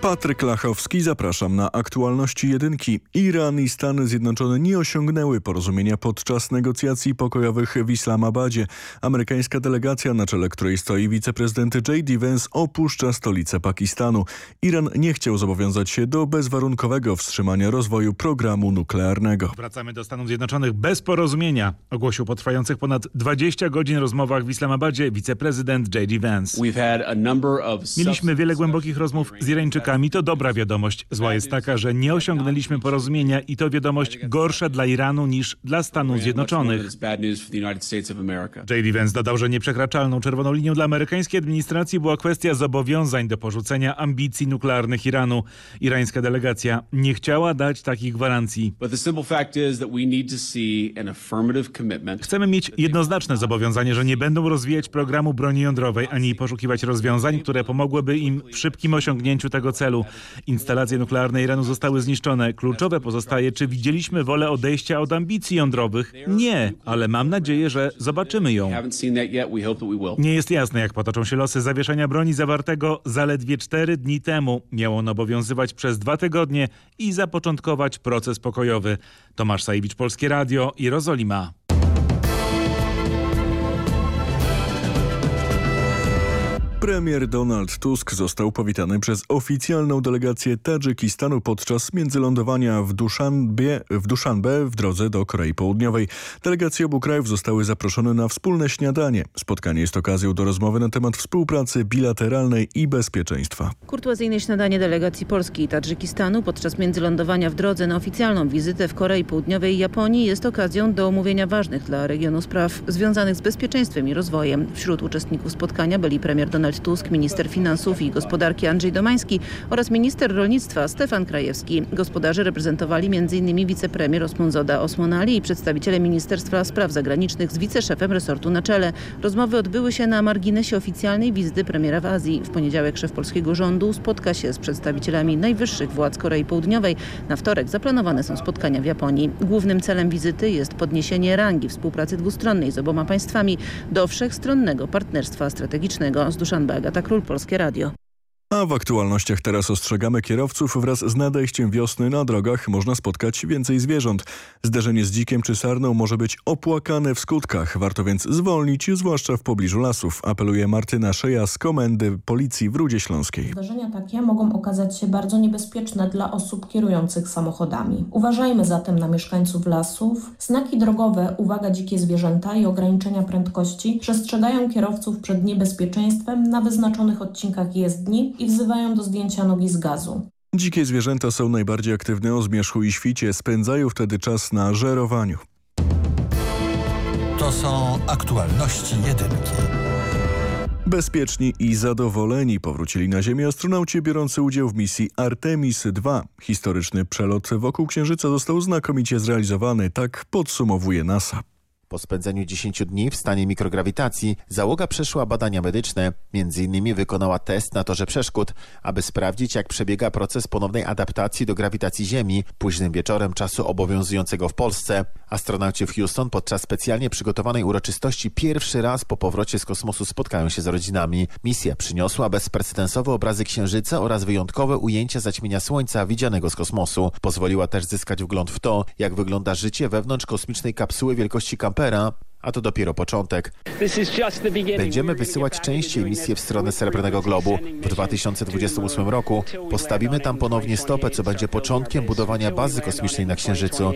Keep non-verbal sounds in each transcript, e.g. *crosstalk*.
Patryk Lachowski, zapraszam na aktualności jedynki. Iran i Stany Zjednoczone nie osiągnęły porozumienia podczas negocjacji pokojowych w Islamabadzie. Amerykańska delegacja, na czele której stoi wiceprezydent J.D. Vance, opuszcza stolicę Pakistanu. Iran nie chciał zobowiązać się do bezwarunkowego wstrzymania rozwoju programu nuklearnego. Wracamy do Stanów Zjednoczonych bez porozumienia, ogłosił po trwających ponad 20 godzin rozmowach w Islamabadzie wiceprezydent J.D. Vance. Mieliśmy wiele głębokich rozmów z Irańczykami to dobra wiadomość. Zła jest taka, że nie osiągnęliśmy porozumienia i to wiadomość gorsza dla Iranu niż dla Stanów Zjednoczonych. J.D. Vance dodał, że nieprzekraczalną czerwoną linią dla amerykańskiej administracji była kwestia zobowiązań do porzucenia ambicji nuklearnych Iranu. Irańska delegacja nie chciała dać takich gwarancji. Chcemy mieć jednoznaczne zobowiązanie, że nie będą rozwijać programu broni jądrowej ani poszukiwać rozwiązań, które pomogłyby im w szybkim osiągnięciu tego celu. Instalacje nuklearne Iranu zostały zniszczone. Kluczowe pozostaje, czy widzieliśmy wolę odejścia od ambicji jądrowych? Nie, ale mam nadzieję, że zobaczymy ją. Nie jest jasne, jak potoczą się losy zawieszenia broni zawartego zaledwie cztery dni temu. Miał on obowiązywać przez dwa tygodnie i zapoczątkować proces pokojowy. Tomasz Sajewicz, Polskie Radio, Jerozolima. Premier Donald Tusk został powitany przez oficjalną delegację Tadżykistanu podczas międzylądowania w Duszanbie, w Duszanbe w drodze do Korei Południowej. Delegacje obu krajów zostały zaproszone na wspólne śniadanie. Spotkanie jest okazją do rozmowy na temat współpracy bilateralnej i bezpieczeństwa. Kurtuazyjne śniadanie delegacji Polski i Tadżykistanu podczas międzylądowania w drodze na oficjalną wizytę w Korei Południowej i Japonii jest okazją do omówienia ważnych dla regionu spraw związanych z bezpieczeństwem i rozwojem. Wśród uczestników spotkania byli premier Donald Tusk, minister finansów i gospodarki Andrzej Domański oraz minister rolnictwa Stefan Krajewski. Gospodarze reprezentowali m.in. wicepremier Osmonzoda Osmonali i przedstawiciele Ministerstwa Spraw Zagranicznych z wiceszefem resortu na czele. Rozmowy odbyły się na marginesie oficjalnej wizyty premiera w Azji. W poniedziałek szef polskiego rządu spotka się z przedstawicielami najwyższych władz Korei Południowej. Na wtorek zaplanowane są spotkania w Japonii. Głównym celem wizyty jest podniesienie rangi współpracy dwustronnej z oboma państwami do wszechstronnego partnerstwa strategicznego z Duszanbe Agata Król, Polskie Radio. A w aktualnościach teraz ostrzegamy kierowców wraz z nadejściem wiosny na drogach można spotkać więcej zwierząt. Zderzenie z dzikiem czy sarną może być opłakane w skutkach. Warto więc zwolnić, zwłaszcza w pobliżu lasów, apeluje Martyna Szeja z Komendy Policji w Rudzie Śląskiej. Zdarzenia takie mogą okazać się bardzo niebezpieczne dla osób kierujących samochodami. Uważajmy zatem na mieszkańców lasów. Znaki drogowe, uwaga dzikie zwierzęta i ograniczenia prędkości przestrzegają kierowców przed niebezpieczeństwem na wyznaczonych odcinkach jezdni i wzywają do zdjęcia nogi z gazu. Dzikie zwierzęta są najbardziej aktywne o zmierzchu i świcie, spędzają wtedy czas na żerowaniu. To są aktualności jedynki. Bezpieczni i zadowoleni powrócili na Ziemię astronauci biorący udział w misji Artemis II. Historyczny przelot wokół Księżyca został znakomicie zrealizowany, tak podsumowuje NASA. Po spędzeniu 10 dni w stanie mikrograwitacji załoga przeszła badania medyczne, m.in. wykonała test na torze przeszkód, aby sprawdzić jak przebiega proces ponownej adaptacji do grawitacji Ziemi późnym wieczorem czasu obowiązującego w Polsce. Astronauci w Houston podczas specjalnie przygotowanej uroczystości pierwszy raz po powrocie z kosmosu spotkają się z rodzinami. Misja przyniosła bezprecedensowe obrazy Księżyca oraz wyjątkowe ujęcia zaćmienia Słońca widzianego z kosmosu. Pozwoliła też zyskać wgląd w to, jak wygląda życie wewnątrz kosmicznej kapsuły wielkości kampera, a to dopiero początek. Będziemy wysyłać częściej misje w stronę Srebrnego Globu. W 2028 roku postawimy tam ponownie stopę, co będzie początkiem budowania bazy kosmicznej na Księżycu.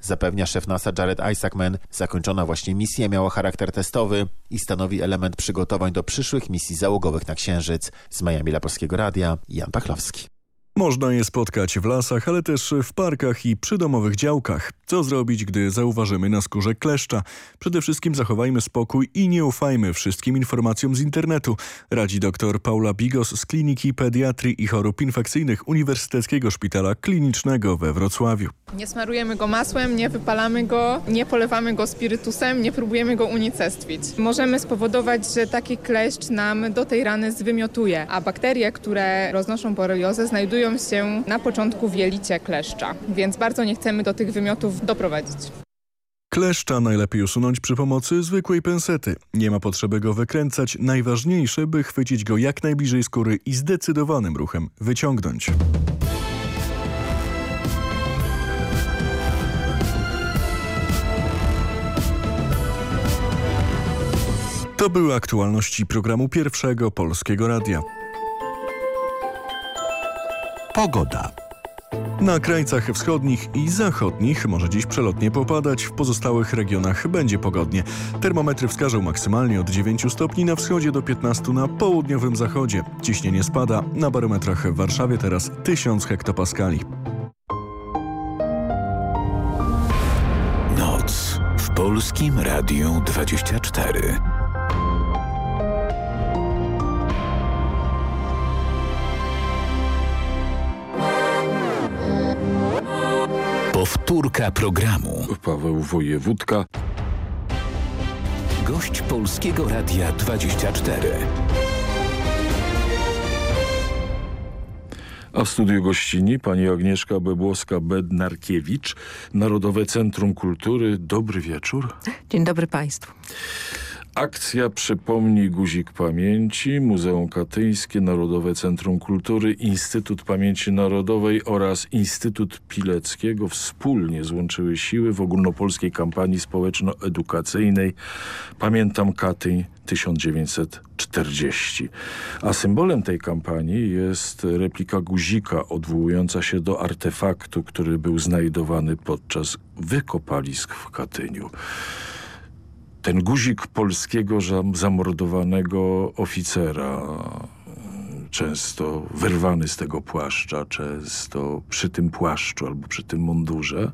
Zapewnia szef NASA Jared Isaacman. Zakończona właśnie misja miała charakter testowy i stanowi element przygotowań do przyszłych misji załogowych na Księżyc. Z Miami dla Polskiego Radia, Jan Pachlowski. Można je spotkać w lasach, ale też w parkach i przydomowych działkach. Co zrobić, gdy zauważymy na skórze kleszcza? Przede wszystkim zachowajmy spokój i nie ufajmy wszystkim informacjom z internetu. Radzi dr Paula Bigos z Kliniki Pediatrii i Chorób Infekcyjnych Uniwersyteckiego Szpitala Klinicznego we Wrocławiu. Nie smarujemy go masłem, nie wypalamy go, nie polewamy go spirytusem, nie próbujemy go unicestwić. Możemy spowodować, że taki kleszcz nam do tej rany zwymiotuje, a bakterie, które roznoszą boreliozę znajdują znajdują się na początku w jelicie kleszcza, więc bardzo nie chcemy do tych wymiotów doprowadzić. Kleszcza najlepiej usunąć przy pomocy zwykłej pensety. Nie ma potrzeby go wykręcać. Najważniejsze, by chwycić go jak najbliżej skóry i zdecydowanym ruchem wyciągnąć. To były aktualności programu Pierwszego Polskiego Radia. Pogoda. Na krańcach wschodnich i zachodnich może dziś przelotnie popadać, w pozostałych regionach będzie pogodnie. Termometry wskażą maksymalnie od 9 stopni na wschodzie do 15 na południowym zachodzie. Ciśnienie spada, na barometrach w Warszawie teraz 1000 hektopaskali. Noc w Polskim Radiu 24. Powtórka programu. Paweł Wojewódka. Gość Polskiego Radia 24. A w studiu gościni pani Agnieszka Bebłowska-Bednarkiewicz, Narodowe Centrum Kultury. Dobry wieczór. Dzień dobry Państwu. Akcja Przypomnij Guzik Pamięci, Muzeum Katyńskie, Narodowe Centrum Kultury, Instytut Pamięci Narodowej oraz Instytut Pileckiego wspólnie złączyły siły w ogólnopolskiej kampanii społeczno-edukacyjnej Pamiętam Katyń 1940. A symbolem tej kampanii jest replika guzika odwołująca się do artefaktu, który był znajdowany podczas wykopalisk w Katyniu ten guzik polskiego zamordowanego oficera, często wyrwany z tego płaszcza, często przy tym płaszczu albo przy tym mundurze,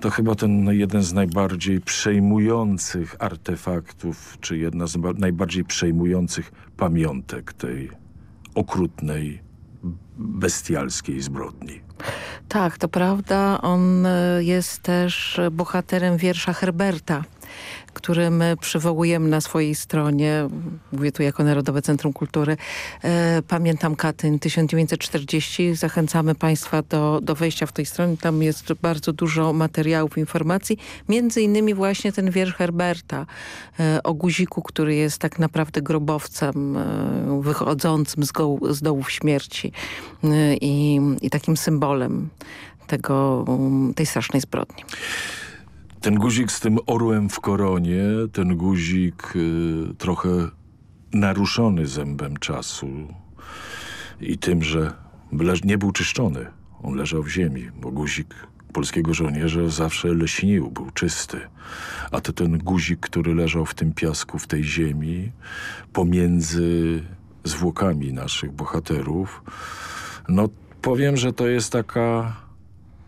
to chyba ten jeden z najbardziej przejmujących artefaktów, czy jedna z najbardziej przejmujących pamiątek tej okrutnej, bestialskiej zbrodni. Tak, to prawda. On e, jest też bohaterem wiersza Herberta który my przywołujemy na swojej stronie, mówię tu jako Narodowe Centrum Kultury, e, Pamiętam Katyń 1940. Zachęcamy Państwa do, do wejścia w tej stronie. Tam jest bardzo dużo materiałów, informacji. Między innymi właśnie ten wiersz Herberta e, o guziku, który jest tak naprawdę grobowcem e, wychodzącym z, goł, z dołów śmierci i, i takim symbolem tego, tej strasznej zbrodni. Ten guzik z tym orłem w koronie, ten guzik y, trochę naruszony zębem czasu i tym, że nie był czyszczony. On leżał w ziemi, bo guzik polskiego żołnierza zawsze leśnił, był czysty. A to ten guzik, który leżał w tym piasku, w tej ziemi, pomiędzy zwłokami naszych bohaterów, no powiem, że to jest taka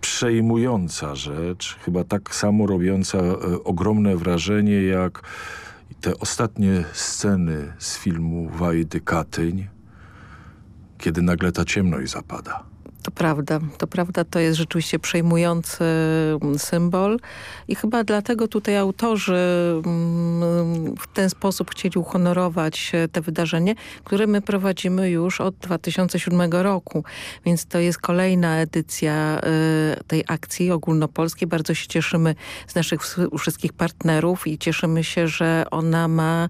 przejmująca rzecz, chyba tak samo robiąca e, ogromne wrażenie jak te ostatnie sceny z filmu Wajdy Katyń, kiedy nagle ta ciemność zapada. To prawda, to prawda, to jest rzeczywiście przejmujący mm, symbol. I chyba dlatego tutaj autorzy mm, w ten sposób chcieli uhonorować e, te wydarzenie, które my prowadzimy już od 2007 roku, więc to jest kolejna edycja e, tej akcji ogólnopolskiej. Bardzo się cieszymy z naszych wszystkich partnerów i cieszymy się, że ona ma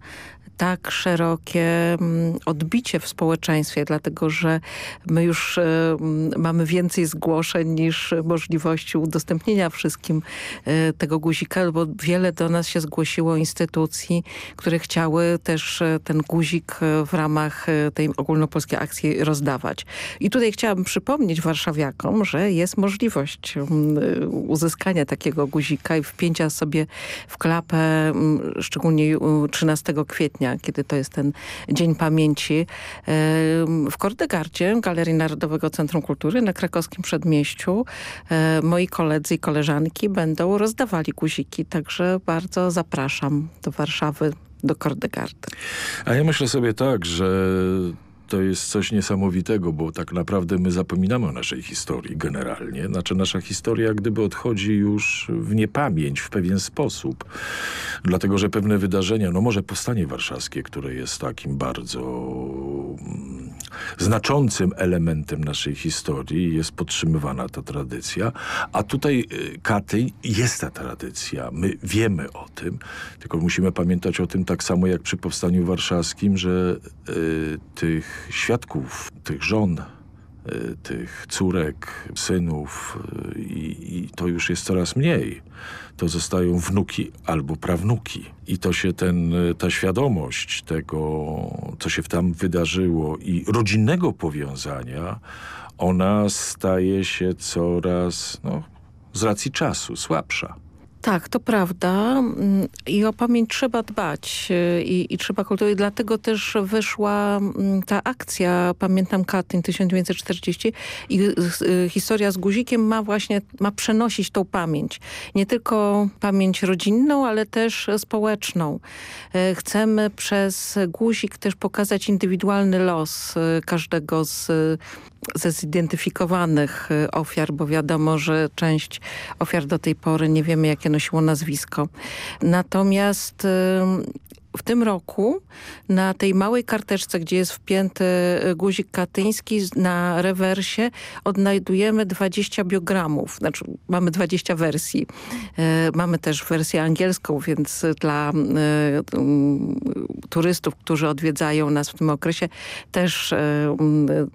tak szerokie mm, odbicie w społeczeństwie, dlatego że my już e, mm, mamy więcej zgłoszeń niż możliwości udostępnienia wszystkim e, tego guzika, bo wiele do nas się zgłosiło instytucji, które chciały też e, ten guzik w ramach tej ogólnopolskiej akcji rozdawać. I tutaj chciałabym przypomnieć warszawiakom, że jest możliwość mm, uzyskania takiego guzika i wpięcia sobie w klapę, szczególnie 13 kwietnia kwietnia, kiedy to jest ten Dzień Pamięci w Kordegardzie, Galerii Narodowego Centrum Kultury na krakowskim przedmieściu. Moi koledzy i koleżanki będą rozdawali guziki, także bardzo zapraszam do Warszawy, do Kordegardy. A ja myślę sobie tak, że to jest coś niesamowitego, bo tak naprawdę my zapominamy o naszej historii generalnie. Znaczy nasza historia gdyby odchodzi już w niepamięć w pewien sposób. Dlatego, że pewne wydarzenia, no może powstanie warszawskie, które jest takim bardzo mm, znaczącym elementem naszej historii jest podtrzymywana ta tradycja, a tutaj y, Katyń jest ta tradycja. My wiemy o tym, tylko musimy pamiętać o tym tak samo jak przy Powstaniu Warszawskim, że y, tych świadków, tych żon, y, tych córek, synów y, i, i to już jest coraz mniej. To zostają wnuki albo prawnuki. I to się ten, y, ta świadomość tego, co się tam wydarzyło i rodzinnego powiązania, ona staje się coraz, no, z racji czasu, słabsza. Tak, to prawda. Mm, I o pamięć trzeba dbać y, i, i trzeba kultywować. Dlatego też wyszła mm, ta akcja Pamiętam Katyń 1940 i y, y, historia z guzikiem ma właśnie, ma przenosić tą pamięć. Nie tylko pamięć rodzinną, ale też społeczną. Chcemy przez guzik też pokazać indywidualny los każdego z ze zidentyfikowanych y, ofiar, bo wiadomo, że część ofiar do tej pory nie wiemy, jakie nosiło nazwisko. Natomiast w tym roku na tej małej karteczce, gdzie jest wpięty y, guzik katyński, na rewersie odnajdujemy 20 biogramów. Znaczy mamy 20 wersji. E, Mamy też wersję angielską, więc dla e, turystów, którzy odwiedzają nas w tym okresie, też e,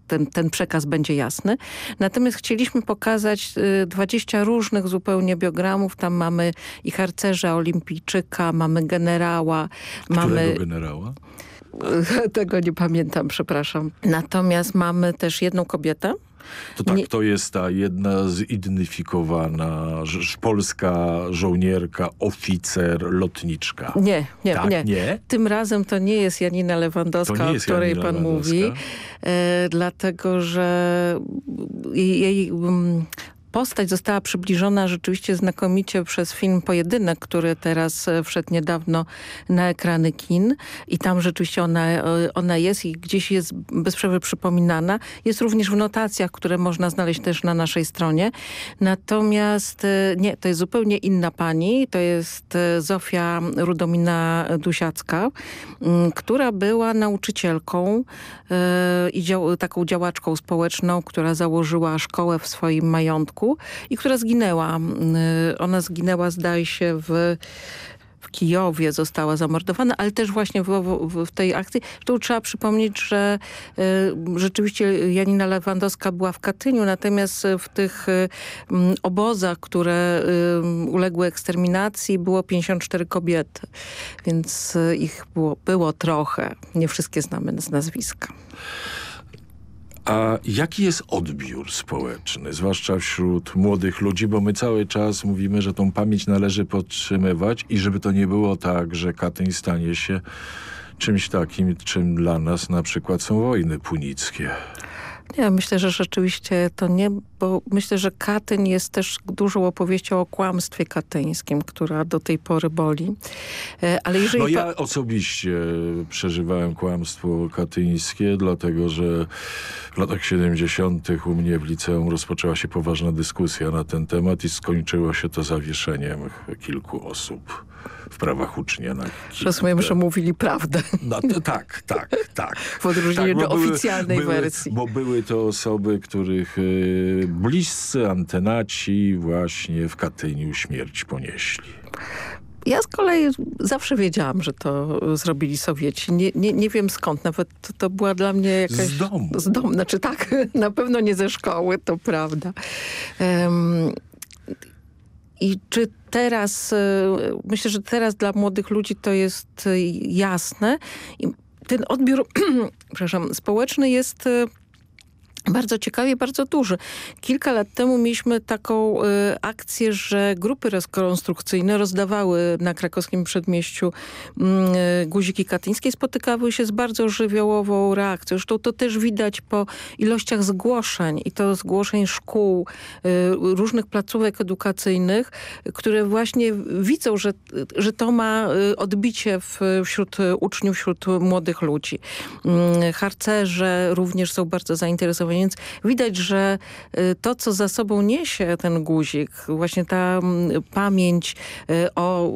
ten, ten przekaz będzie jasny. Natomiast chcieliśmy pokazać e, 20 różnych zupełnie biogramów. Tam mamy i harcerza, olimpijczyka, mamy generała, mamy Którego generała? *laughs* tego nie pamiętam, przepraszam. Natomiast mamy też jedną kobietę. To tak, Nie- to jest ta jedna zidentyfikowana polska żołnierka, oficer, lotniczka. Nie, nie, Tak, nie. nie? Tym razem to nie jest Janina Lewandowska, nie o jest której Janina pan mówi, e, dlatego że jej, jej mm, postać została przybliżona rzeczywiście znakomicie przez film Pojedynek, który teraz e, wszedł niedawno na ekrany kin i tam rzeczywiście ona, e, ona jest i gdzieś jest bez przerwy przypominana. Jest również w notacjach, które można znaleźć też na naszej stronie. Natomiast e, nie, to jest zupełnie inna pani. To jest Zofia Rudomina Dusiacka, m, która była nauczycielką i dział, taką działaczką społeczną, która założyła szkołę w swoim majątku i która zginęła. M, Ona zginęła, zdaje się, w w Kijowie została zamordowana, ale też właśnie w, w, w tej akcji. Tu trzeba przypomnieć, że y, rzeczywiście Janina Lewandowska była w Katyniu, natomiast w tych y, m, obozach, które y, uległy eksterminacji było 54 kobiety, więc y, ich było, było trochę. Nie wszystkie znamy z nazwiska. A jaki jest odbiór społeczny, zwłaszcza wśród młodych ludzi, bo my cały czas mówimy, że tą pamięć należy podtrzymywać i żeby to nie było tak, że Katyń stanie się czymś takim, czym dla nas na przykład są wojny punickie. Nie, myślę, że rzeczywiście to nie, bo myślę, że Katyń jest też dużą opowieścią o kłamstwie katyńskim, która do tej pory boli. E, Ale jeżeli No ja osobiście przeżywałem kłamstwo katyńskie, dlatego że w latach 70. u mnie w liceum rozpoczęła się poważna dyskusja na ten temat i skończyło się to zawieszeniem kilku osób w prawach ucznia. Na Rozumiem, że mówili prawdę. No, to, tak, tak, tak. W odróżnieniu bo do oficjalnej były, wersji. Bo były to osoby, których y, bliscy antenaci właśnie w Katyniu śmierć ponieśli. Ja z kolei zawsze wiedziałam, że to zrobili Sowieci. Nie, nie, nie wiem skąd, nawet to, była dla mnie jakaś... Z domu. Z domu, znaczy tak, *laughs* na pewno nie ze szkoły, to prawda. Em, I czy teraz, e, myślę, że teraz dla młodych ludzi to jest e, jasne. I ten odbiór, *clears throat* przepraszam, społeczny jest e, bardzo ciekawy i bardzo duży. Kilka lat temu mieliśmy taką y, akcję, że grupy rekonstrukcyjne rozdawały na krakowskim przedmieściu y, guziki katyńskie. Spotykały się z bardzo żywiołową reakcją. Zresztą to też widać po ilościach zgłoszeń i to zgłoszeń szkół, y, różnych placówek edukacyjnych, które właśnie widzą, że, że to ma y, odbicie w, wśród uczniów, wśród młodych ludzi. Mm, Harcerze również są bardzo zainteresowani, więc widać, że y, to, co za sobą niesie ten guzik, właśnie ta pamięć y, o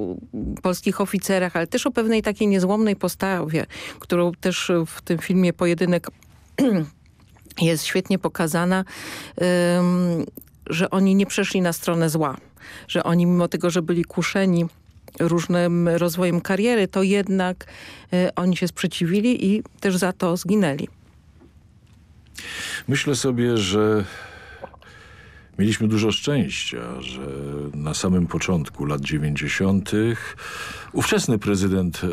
polskich oficerach, ale też o pewnej takiej niezłomnej postawie, którą też w tym filmie Pojedynek *clears throat* jest świetnie pokazana, że oni nie przeszli na stronę zła. Że oni mimo tego, że byli kuszeni różnym rozwojem kariery, to jednak y, oni się sprzeciwili i też za to zginęli. Myślę sobie, że mieliśmy dużo szczęścia, że na samym początku lat 90. ówczesny prezydent e,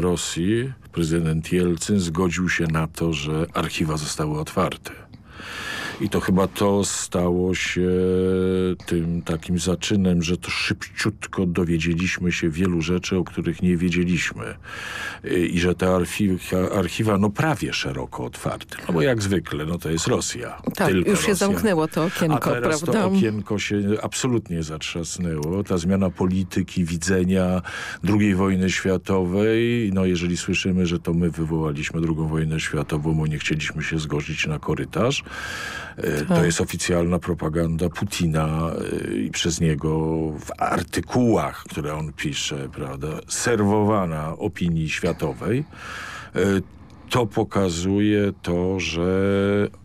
Rosji, prezydent Jelcyn zgodził się na to, że archiwa zostały otwarte. I to chyba to stało się tym takim zaczynem, że to szybciutko dowiedzieliśmy się wielu rzeczy, o których nie wiedzieliśmy. I że te archiwa, archiwa no prawie szeroko otwarte. No bo jak zwykle, no to jest Rosja. Tak, Tylko już się Rosja. zamknęło to okienko, A teraz prawda? to okienko się absolutnie zatrzasnęło. Ta zmiana polityki, widzenia II wojny światowej. No jeżeli słyszymy, że to my wywołaliśmy II wojnę światową, bo nie chcieliśmy się zgodzić na korytarz, e, to Tak. jest oficjalna propaganda Putina e, i przez niego w artykułach, które on pisze, prawda, serwowana opinii światowej. E, to pokazuje to, że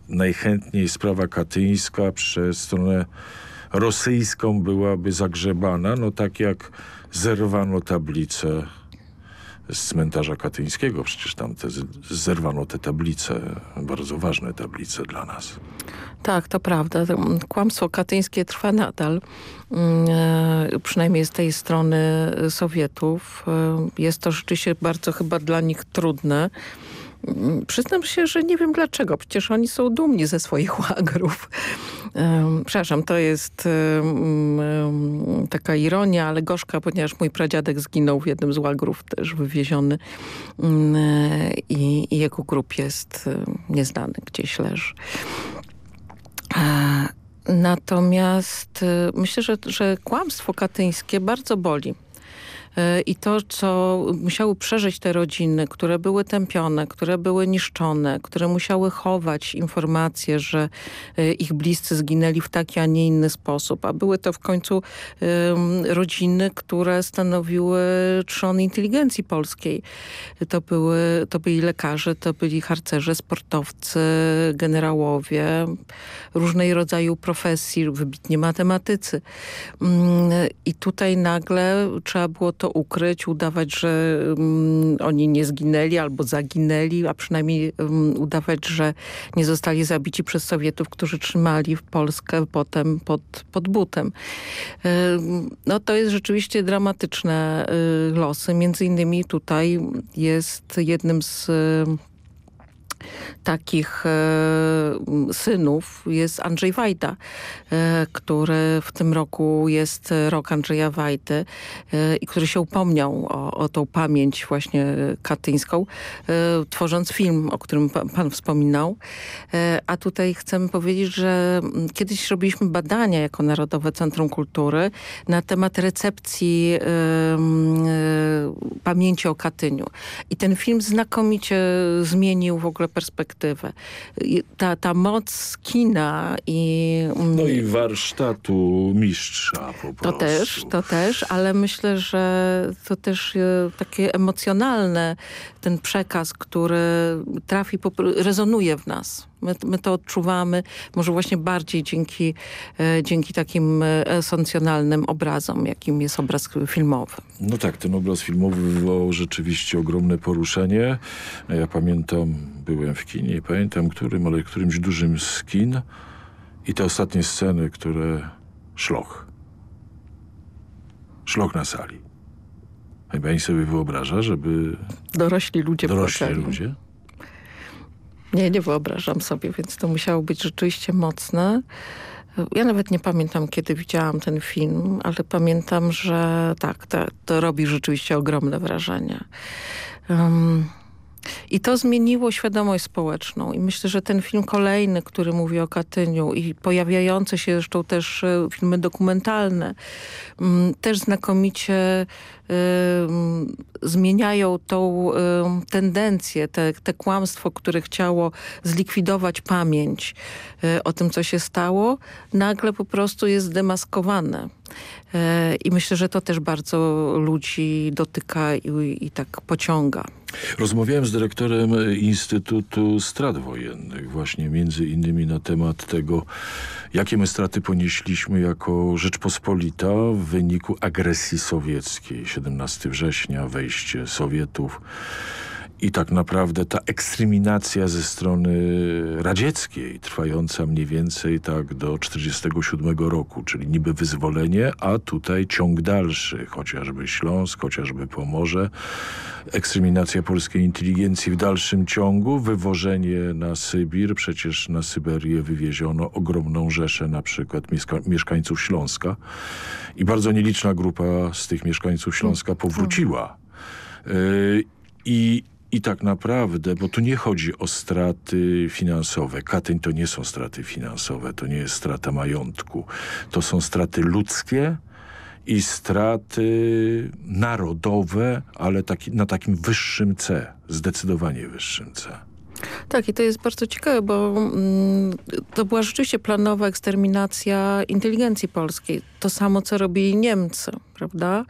najchętniej sprawa katyńska przez stronę rosyjską byłaby zagrzebana, no tak jak zerwano tablicę z cmentarza katyńskiego. Przecież tam te, zerwano te tablice, bardzo ważne tablice dla nas. Tak, to prawda. Kłamstwo katyńskie trwa nadal, mm, e, przynajmniej z tej strony Sowietów. E, Jest to rzeczywiście bardzo chyba dla nich trudne. Mm, Przyznam się, że nie wiem dlaczego. Przecież oni są dumni ze swoich łagrów. Przepraszam, to jest taka ironia, ale gorzka, ponieważ mój pradziadek zginął w jednym z łagrów, też wywieziony Mm, e, i, jego grób jest nieznany, gdzieś leży. Natomiast e, myślę, że, że kłamstwo katyńskie bardzo boli. I to, co musiały przeżyć te rodziny, które były tępione, które były niszczone, które musiały chować informacje, że e, ich bliscy zginęli w taki, a nie inny sposób. A były to w końcu rodziny, które stanowiły trzon inteligencji polskiej. To, były, to byli lekarze, to byli harcerze, sportowcy, generałowie, różnej rodzaju profesji, wybitnie matematycy. Mm, I tutaj nagle trzeba było to ukryć, udawać, że mm, oni nie zginęli albo zaginęli, a przynajmniej mm, udawać, że nie zostali zabici przez Sowietów, którzy trzymali w Polskę potem pod, pod butem. No to jest rzeczywiście dramatyczne y, losy. Między innymi tutaj jest jednym z takich e, synów jest Andrzej Wajda, e, który w tym roku jest rok Andrzeja Wajdy e, i który się upomniał o, o tą pamięć właśnie katyńską, tworząc film, o którym pan, wspominał. A tutaj chcemy powiedzieć, że mm, kiedyś robiliśmy badania jako Narodowe Centrum Kultury na temat recepcji pamięci o Katyniu. I ten film znakomicie zmienił w ogóle perspektywę. Ta, ta moc kina i... mm, No i warsztatu mistrza po prostu. to też, to też, ale myślę, że to też e, takie emocjonalne, ten przekaz, który trafi, rezonuje w nas. My, my to odczuwamy może właśnie bardziej dzięki, e, dzięki takim e, esencjonalnym obrazom, jakim jest obraz filmowy. No tak, ten obraz filmowy wywołał rzeczywiście ogromne poruszenie. Ja pamiętam, byłem w kinie, pamiętam którym, ale którymś dużym z kin i te ostatnie sceny, które szloch. Szloch na sali. Pani sobie wyobraża, żeby Dorośli ludzie dorośli płakali. ludzie Nie, nie wyobrażam sobie, więc to musiało być rzeczywiście mocne. Ja nawet nie pamiętam, kiedy widziałam ten film, ale pamiętam, że tak, to, to robi rzeczywiście ogromne wrażenie. Um, I to zmieniło świadomość społeczną. I myślę, że ten film kolejny, który mówi o Katyniu i pojawiające się zresztą też e, filmy dokumentalne, mm, też znakomicie ym, zmieniają tą ym, tendencję, te, te kłamstwo, które chciało zlikwidować pamięć o tym, co się stało, nagle po prostu jest zdemaskowane. E, I myślę, że to też bardzo ludzi dotyka i, i tak pociąga. Rozmawiałem z dyrektorem Instytutu Strat Wojennych właśnie między innymi na temat tego, jakie my straty ponieśliśmy jako Rzeczpospolita w wyniku agresji sowieckiej. 17 września, wejście Sowietów i tak naprawdę ta ekstreminacja ze strony radzieckiej, trwająca mniej więcej tak do 47 roku, czyli niby wyzwolenie, a tutaj ciąg dalszy, chociażby Śląsk, chociażby Pomorze, ekstreminacja polskiej inteligencji w dalszym ciągu, wywożenie na Sybir, przecież na Syberię wywieziono ogromną rzeszę na przykład mieszkańców Śląska. I bardzo nieliczna grupa z tych mieszkańców Śląska powróciła. Yy, I i tak naprawdę, bo tu nie chodzi o straty finansowe. Katyń to nie są straty finansowe, to nie jest strata majątku. To są straty ludzkie i straty narodowe, ale taki, na takim wyższym C, zdecydowanie wyższym C. Tak, i to jest bardzo ciekawe, bo mm, to była rzeczywiście planowa eksterminacja inteligencji polskiej. To samo, co robili Niemcy, prawda?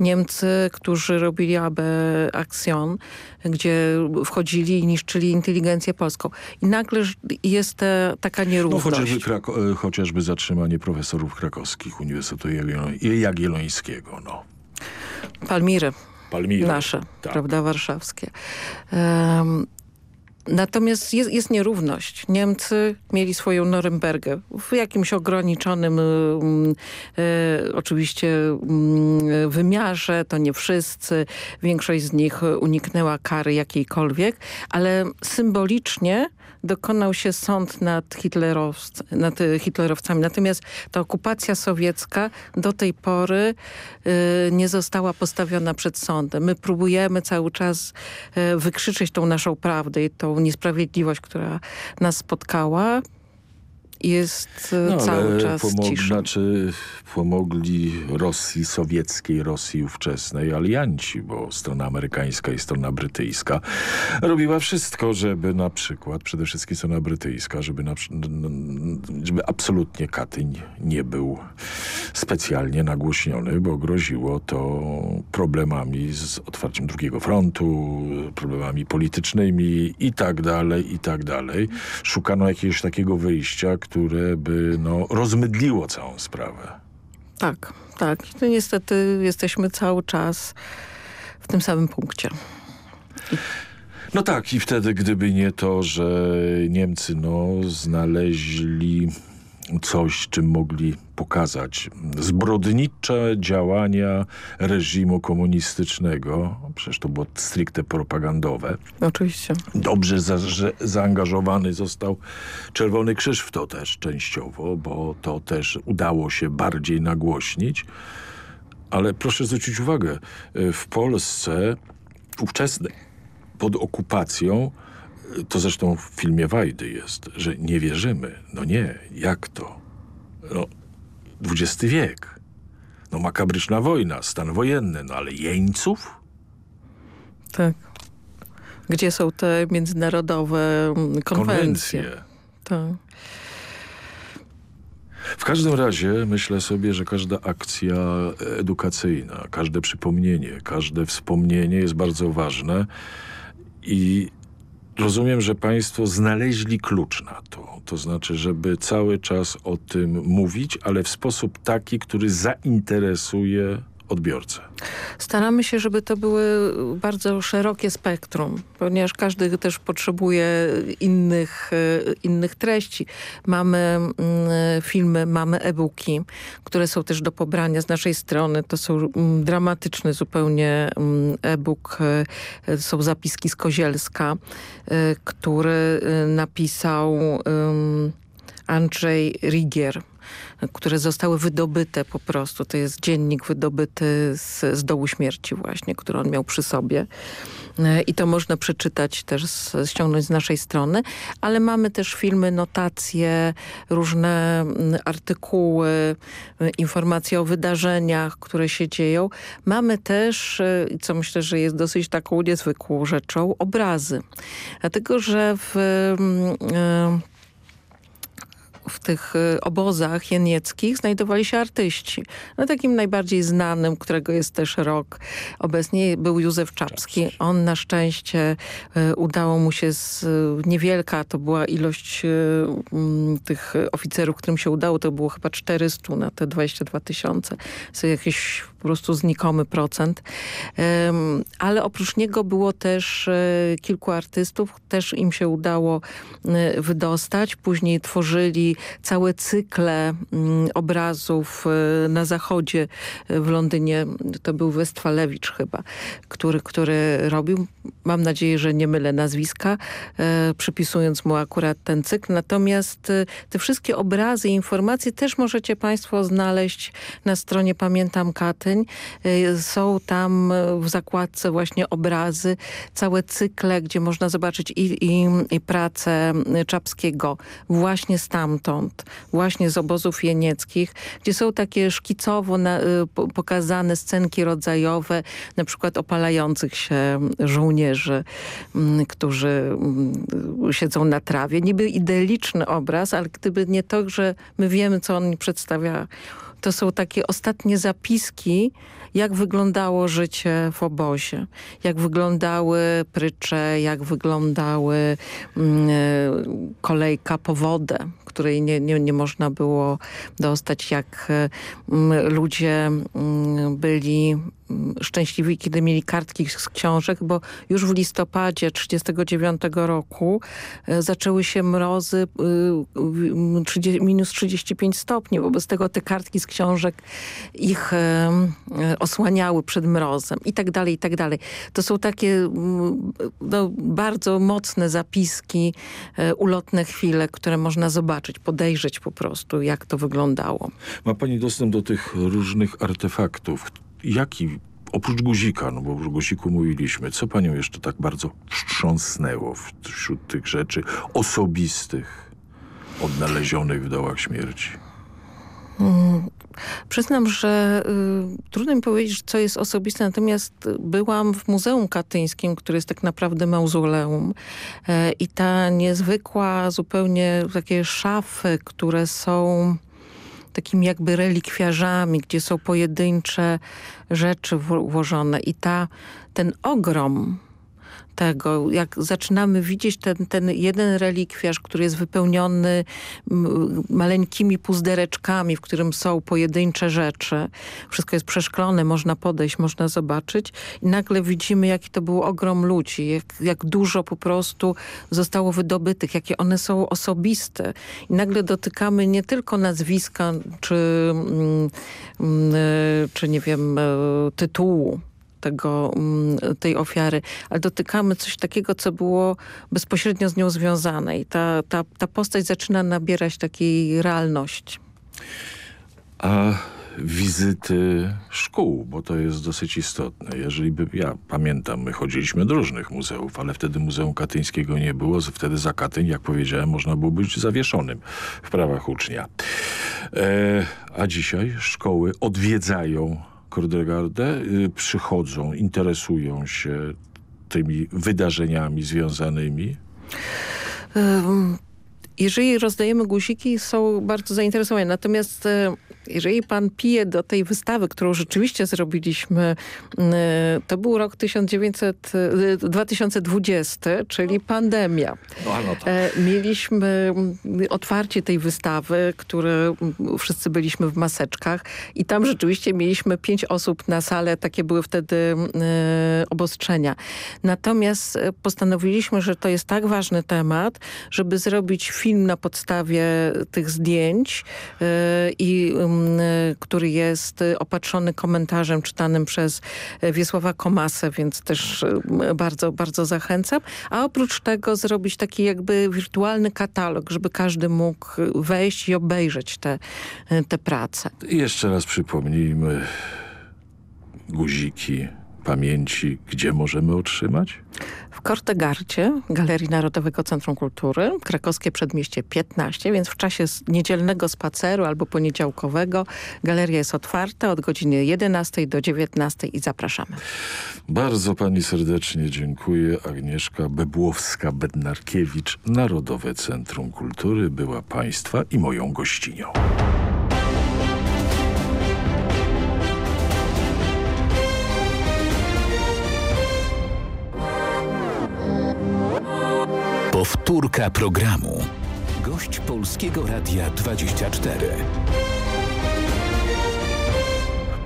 Niemcy, którzy robili AB Aktion, gdzie wchodzili i niszczyli inteligencję polską. I nagle jest ta, taka nierówność. No, chociażby, e, chociażby zatrzymanie profesorów krakowskich Uniwersytetu Jagiellońskiego. No. Palmiry. Palmiry. Nasze, tak. prawda, warszawskie. Um, Natomiast jest, jest, nierówność. Niemcy mieli swoją Norymbergę w jakimś ograniczonym mm, e, oczywiście mm, wymiarze, to nie wszyscy. Większość z nich uniknęła kary jakiejkolwiek, ale symbolicznie dokonał się sąd nad, nad hitlerowcami. Natomiast ta okupacja sowiecka do tej pory y, nie została postawiona przed sądem. My próbujemy cały czas y, wykrzyczeć tą naszą prawdę i tą niesprawiedliwość, która nas spotkała jest e, no, cały czas pomog, cisza. Znaczy pomogli Rosji sowieckiej, Rosji ówczesnej alianci, bo strona amerykańska i strona brytyjska robiła wszystko, żeby na przykład, przede wszystkim strona brytyjska, żeby, na, żeby absolutnie Katyń nie był specjalnie nagłośniony, bo groziło to problemami z otwarciem drugiego frontu, problemami politycznymi i tak dalej, i tak dalej. Szukano jakiegoś takiego wyjścia, które by no, rozmydliło całą sprawę. Tak, tak. No niestety jesteśmy cały czas w tym samym punkcie. I... No tak, i wtedy gdyby nie to, że Niemcy no, znaleźli coś, czym mogli pokazać zbrodnicze działania reżimu komunistycznego. Przecież to było stricte propagandowe. Oczywiście. Dobrze za, że zaangażowany został Czerwony Krzyż w to też częściowo, bo to też udało się bardziej nagłośnić. Ale proszę zwrócić uwagę, w Polsce ówczesnej pod okupacją to zresztą w filmie Wajdy jest, że nie wierzymy. No nie, jak to? No, XX wiek. No makabryczna wojna, stan wojenny, no ale jeńców? Tak. Gdzie są te międzynarodowe konwencje? konwencje. Tak. W każdym razie myślę sobie, że każda akcja edukacyjna, każde przypomnienie, każde wspomnienie jest bardzo ważne i Rozumiem, że państwo znaleźli klucz na to. To znaczy, żeby cały czas o tym mówić, ale w sposób taki, który zainteresuje odbiorcę. Staramy się, żeby to były bardzo szerokie spektrum, ponieważ każdy też potrzebuje innych, e, innych treści. Mamy mm, filmy, mamy e-booki, które są też do pobrania z naszej strony. To są mm, dramatyczny zupełnie mm, e-book. E, są zapiski z Kozielska, e, który napisał Andrzej Rigier które zostały wydobyte po prostu. To jest dziennik wydobyty z, z dołu śmierci właśnie, który on miał przy sobie. E, I to można przeczytać też, z, ściągnąć z naszej strony, ale mamy też filmy, notacje, różne mm, artykuły, e, informacje o wydarzeniach, które się dzieją. Mamy też, e, co myślę, że jest dosyć taką niezwykłą rzeczą, obrazy. Dlatego, że w mm, w tych y, obozach jenieckich znajdowali się artyści. No takim najbardziej znanym, którego jest też rok obecnie, był Józef Czapski. On na szczęście y, udało mu się z, niewielka, to była ilość mm, tych oficerów, którym się udało, to było chyba 400 na te 22 tysiące. To jakiś po prostu znikomy procent. Ale oprócz niego było też kilku artystów, też im się udało wydostać. Później tworzyli całe cykle mm, obrazów y, na zachodzie w Londynie. To był Westfalewicz chyba, który, który robił. Mam nadzieję, że nie mylę nazwiska, przypisując mu akurat ten cykl. Natomiast te wszystkie obrazy i informacje też możecie Państwo znaleźć na stronie Pamiętam Katyń. Są tam w zakładce właśnie obrazy, całe cykle, gdzie można zobaczyć i, i, i pracę Czapskiego właśnie stamtąd, właśnie z obozów jenieckich, gdzie są takie szkicowo na, y, pokazane scenki rodzajowe, na przykład opalających się żołnierzy, mm, którzy mm, siedzą na trawie. Niby idealiczny obraz, ale gdyby nie to, że my wiemy, co on przedstawia, to są takie ostatnie zapiski, jak wyglądało życie w obozie, jak wyglądały prycze, jak wyglądały mm, e, kolejka po wodę, której nie, nie, nie można było dostać, jak e, ludzie mm, byli szczęśliwi, kiedy mieli kartki z książek, bo już w listopadzie 1939 roku e, zaczęły się mrozy minus 35 stopni. Wobec tego te kartki z książek ich osłaniały przed mrozem i tak dalej, i tak dalej. To są takie mm, no, bardzo mocne zapiski, e, ulotne chwile, które można zobaczyć, podejrzeć po prostu, jak to wyglądało. Ma pani dostęp do tych różnych artefaktów. Jaki oprócz guzika, no bo o guziku mówiliśmy, co panią jeszcze tak bardzo wstrząsnęło wśród tych rzeczy osobistych, odnalezionych w dołach śmierci? Mm, Przyznam, że y, trudno mi powiedzieć, co jest osobiste, natomiast byłam w Muzeum Katyńskim, które jest tak naprawdę mauzoleum y, i ta niezwykła zupełnie takie szafy, które są takimi jakby relikwiarzami, gdzie są pojedyncze rzeczy włożone. I ta, ten ogrom tego, jak zaczynamy widzieć ten, ten jeden relikwiarz, który jest wypełniony maleńkimi puzdereczkami, w którym są pojedyncze rzeczy. Wszystko jest przeszklone, można podejść, można zobaczyć i nagle widzimy, jaki to był ogrom ludzi, jak, jak dużo po prostu zostało wydobytych, jakie one są osobiste. I nagle dotykamy nie tylko nazwiska, czy, czy nie wiem, e, tytułu, tego, mm, tej ofiary, ale dotykamy coś takiego, co było bezpośrednio z nią związane i ta, ta, ta postać zaczyna nabierać takiej realności. A wizyty szkół, bo to jest dosyć istotne. Jeżeli by, ja pamiętam, my chodziliśmy do różnych muzeów, ale wtedy Muzeum Katyńskiego nie było, wtedy za Katyń, jak powiedziałem, można było być zawieszonym w prawach ucznia. E, a dzisiaj szkoły odwiedzają Kordegardę, y, przychodzą, interesują się tymi wydarzeniami związanymi? Jeżeli rozdajemy guziki, są bardzo zainteresowani. Natomiast e, jeżeli pan pije do tej wystawy, którą rzeczywiście zrobiliśmy, e, to był rok 1900, 2020, e, czyli pandemia. No, no tak. Mieliśmy otwarcie tej wystawy, które wszyscy byliśmy w maseczkach i tam rzeczywiście mieliśmy pięć osób na salę. Takie były wtedy obostrzenia. Natomiast postanowiliśmy, że to jest tak ważny temat, żeby zrobić film na podstawie tych zdjęć y, i y, który jest opatrzony komentarzem czytanym przez Wiesława Komasę, więc też y, bardzo, bardzo zachęcam. A oprócz tego zrobić taki jakby wirtualny katalog, żeby każdy mógł wejść i obejrzeć te, te prace. Jeszcze raz przypomnijmy guziki, pamięci, gdzie możemy otrzymać? W Kortegarcie, Galerii Narodowego Centrum Kultury, krakowskie przedmieście 15, więc w czasie niedzielnego spaceru albo poniedziałkowego galeria jest otwarta od godziny 11 do 19 i zapraszamy. Bardzo pani serdecznie dziękuję. Agnieszka Bebłowska-Bednarkiewicz, Narodowe Centrum Kultury była państwa i moją gościnią. Powtórka programu. Gość Polskiego Radia 24.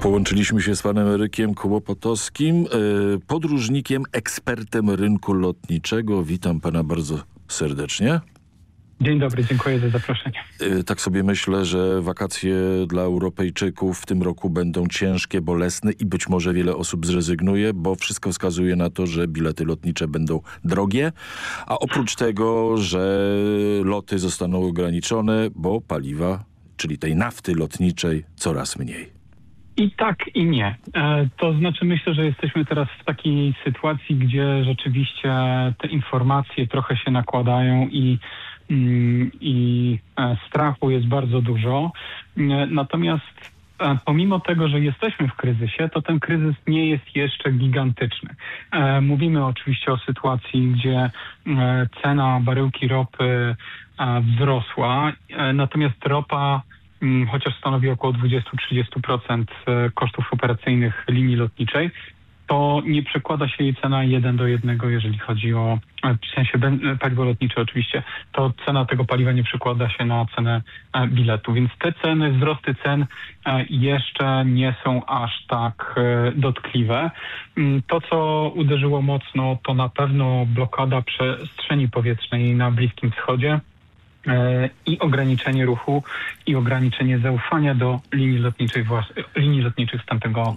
Połączyliśmy się z panem Erykiem Kołopotowskim, e, podróżnikiem, ekspertem rynku lotniczego. Witam pana bardzo serdecznie. Dzień dobry, dziękuję za zaproszenie. E, tak sobie myślę, że wakacje dla Europejczyków w tym roku będą ciężkie, bolesne i być może wiele osób zrezygnuje, bo wszystko wskazuje na to, że bilety lotnicze będą drogie, a oprócz tego, że loty zostaną ograniczone, bo paliwa, czyli tej nafty lotniczej coraz mniej. I tak, i nie. E, to znaczy, myślę, że jesteśmy teraz w takiej sytuacji, gdzie rzeczywiście te informacje trochę się nakładają i, i e, strachu jest bardzo dużo. E, natomiast pomimo tego, że jesteśmy w kryzysie, to ten kryzys nie jest jeszcze gigantyczny. Mówimy oczywiście o sytuacji, gdzie cena baryłki ropy wzrosła, natomiast ropa Mm, chociaż stanowi około 20-30% e, kosztów operacyjnych linii lotniczej, to nie przekłada się jej cena jeden do jednego, jeżeli chodzi o, e, w sensie e, paliwo lotnicze oczywiście, to cena tego paliwa nie przekłada się na cenę biletu. Więc te ceny, wzrosty cen jeszcze nie są aż tak dotkliwe. Mm, to, co uderzyło mocno, to na pewno blokada przestrzeni powietrznej na Bliskim Wschodzie i ograniczenie ruchu i ograniczenie zaufania do linii lotniczych, linii lotniczych z tamtego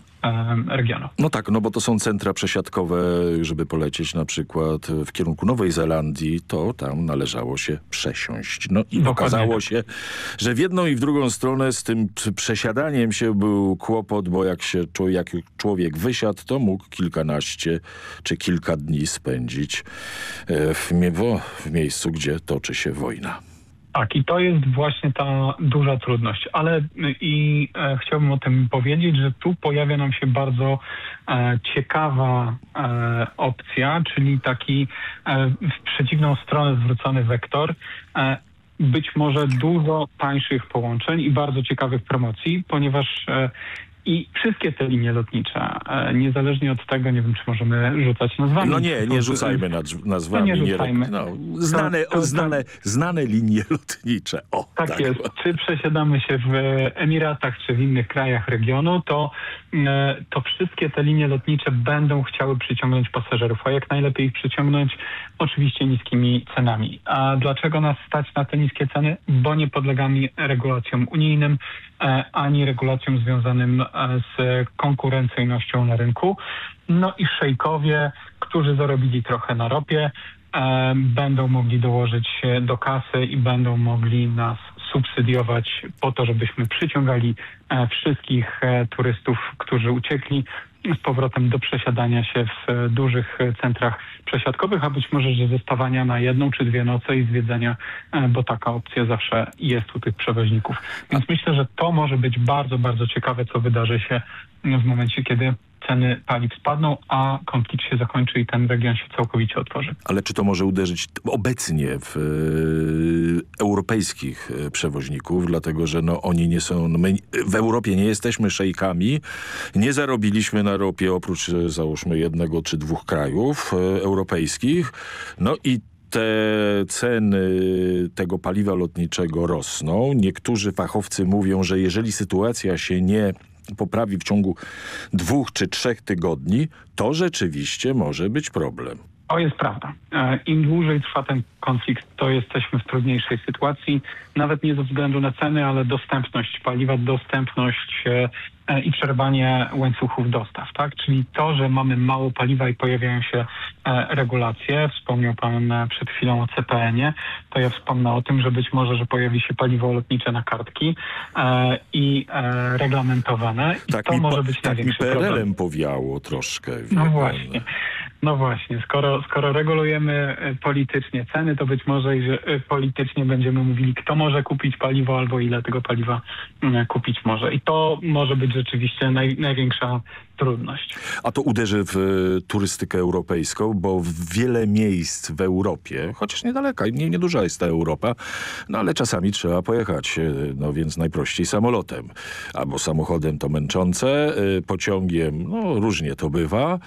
regionu. No tak, no bo to są centra przesiadkowe, żeby polecieć na przykład w kierunku Nowej Zelandii, to tam należało się przesiąść. No i Dokładnie okazało tak. się, że w jedną i w drugą stronę z tym przesiadaniem się był kłopot, bo jak się jak człowiek wysiadł, to mógł kilkanaście czy kilka dni spędzić e, w, w miejscu, gdzie toczy się wojna. Tak, i to jest właśnie ta duża trudność, ale y, i e, chciałbym o tym powiedzieć, że tu pojawia nam się bardzo e, ciekawa e, opcja, czyli taki e, w przeciwną stronę zwrócony wektor. E, być może dużo tańszych połączeń i bardzo ciekawych promocji, ponieważ e, i wszystkie te linie lotnicze, e, niezależnie od tego, nie wiem, czy możemy rzucać nazwami. No nie, nie rzucajmy nazwami. No nie rzucajmy. No, znane, to, to, znane, znane linie *laughs* lotnicze. O, tak, tak jest. Czy przesiadamy się w Emiratach, czy w innych krajach regionu, to, e, to wszystkie te linie lotnicze będą chciały przyciągnąć pasażerów. A jak najlepiej ich przyciągnąć? Oczywiście niskimi cenami. A dlaczego nas stać na te niskie ceny? Bo nie podlegamy regulacjom unijnym, ani regulacjom związanym e, z konkurencyjnością na rynku. No i szejkowie, którzy zarobili trochę na ropie, e, będą mogli dołożyć się do kasy i będą mogli nas subsydiować po to, żebyśmy przyciągali wszystkich turystów, którzy uciekli z powrotem do przesiadania się w dużych centrach przesiadkowych, a być może, że zostawania na jedną czy dwie noce i zwiedzenia, e, bo taka opcja zawsze jest u tych przewoźników. Więc myślę, że to może być bardzo, bardzo ciekawe, co wydarzy się w momencie, kiedy ceny paliw spadną, a konflikt się zakończy i ten region się całkowicie otworzy. Ale czy to może uderzyć obecnie w e, europejskich e, przewoźników, dlatego że no, oni nie są, no, my w Europie nie jesteśmy szejkami, nie zarobiliśmy na ropie oprócz e, załóżmy jednego czy dwóch krajów e, europejskich, no i te ceny tego paliwa lotniczego rosną. Niektórzy fachowcy mówią, że jeżeli sytuacja się nie poprawi w ciągu dwóch czy trzech tygodni, to rzeczywiście może być problem. To jest prawda. E, Im dłużej trwa ten konflikt, to jesteśmy w trudniejszej sytuacji, nawet nie ze względu na ceny, ale dostępność paliwa, dostępność e, e, i przerwanie łańcuchów dostaw, tak? Czyli to, że mamy mało paliwa i pojawiają się regulacje, wspomniał Pan przed chwilą o CPN-ie, to ja wspomnę o tym, że być może, że pojawi się paliwo lotnicze na kartki i reglamentowane i Tak to mi, może być tak mi największy problem. PRL-em powiało troszkę. No właśnie. No właśnie, skoro, skoro regulujemy e, politycznie ceny, to być może i że e, politycznie będziemy mówili, kto może kupić paliwo albo ile tego paliwa mm, kupić może. I to może być rzeczywiście naj, największa trudność. A to uderzy w e, turystykę europejską, bo wiele miejsc w Europie, chociaż niedaleka, nie, nieduża jest ta Europa, no ale czasami trzeba pojechać, e, no więc najprościej samolotem. Albo samochodem to męczące, e, pociągiem, no różnie to bywa,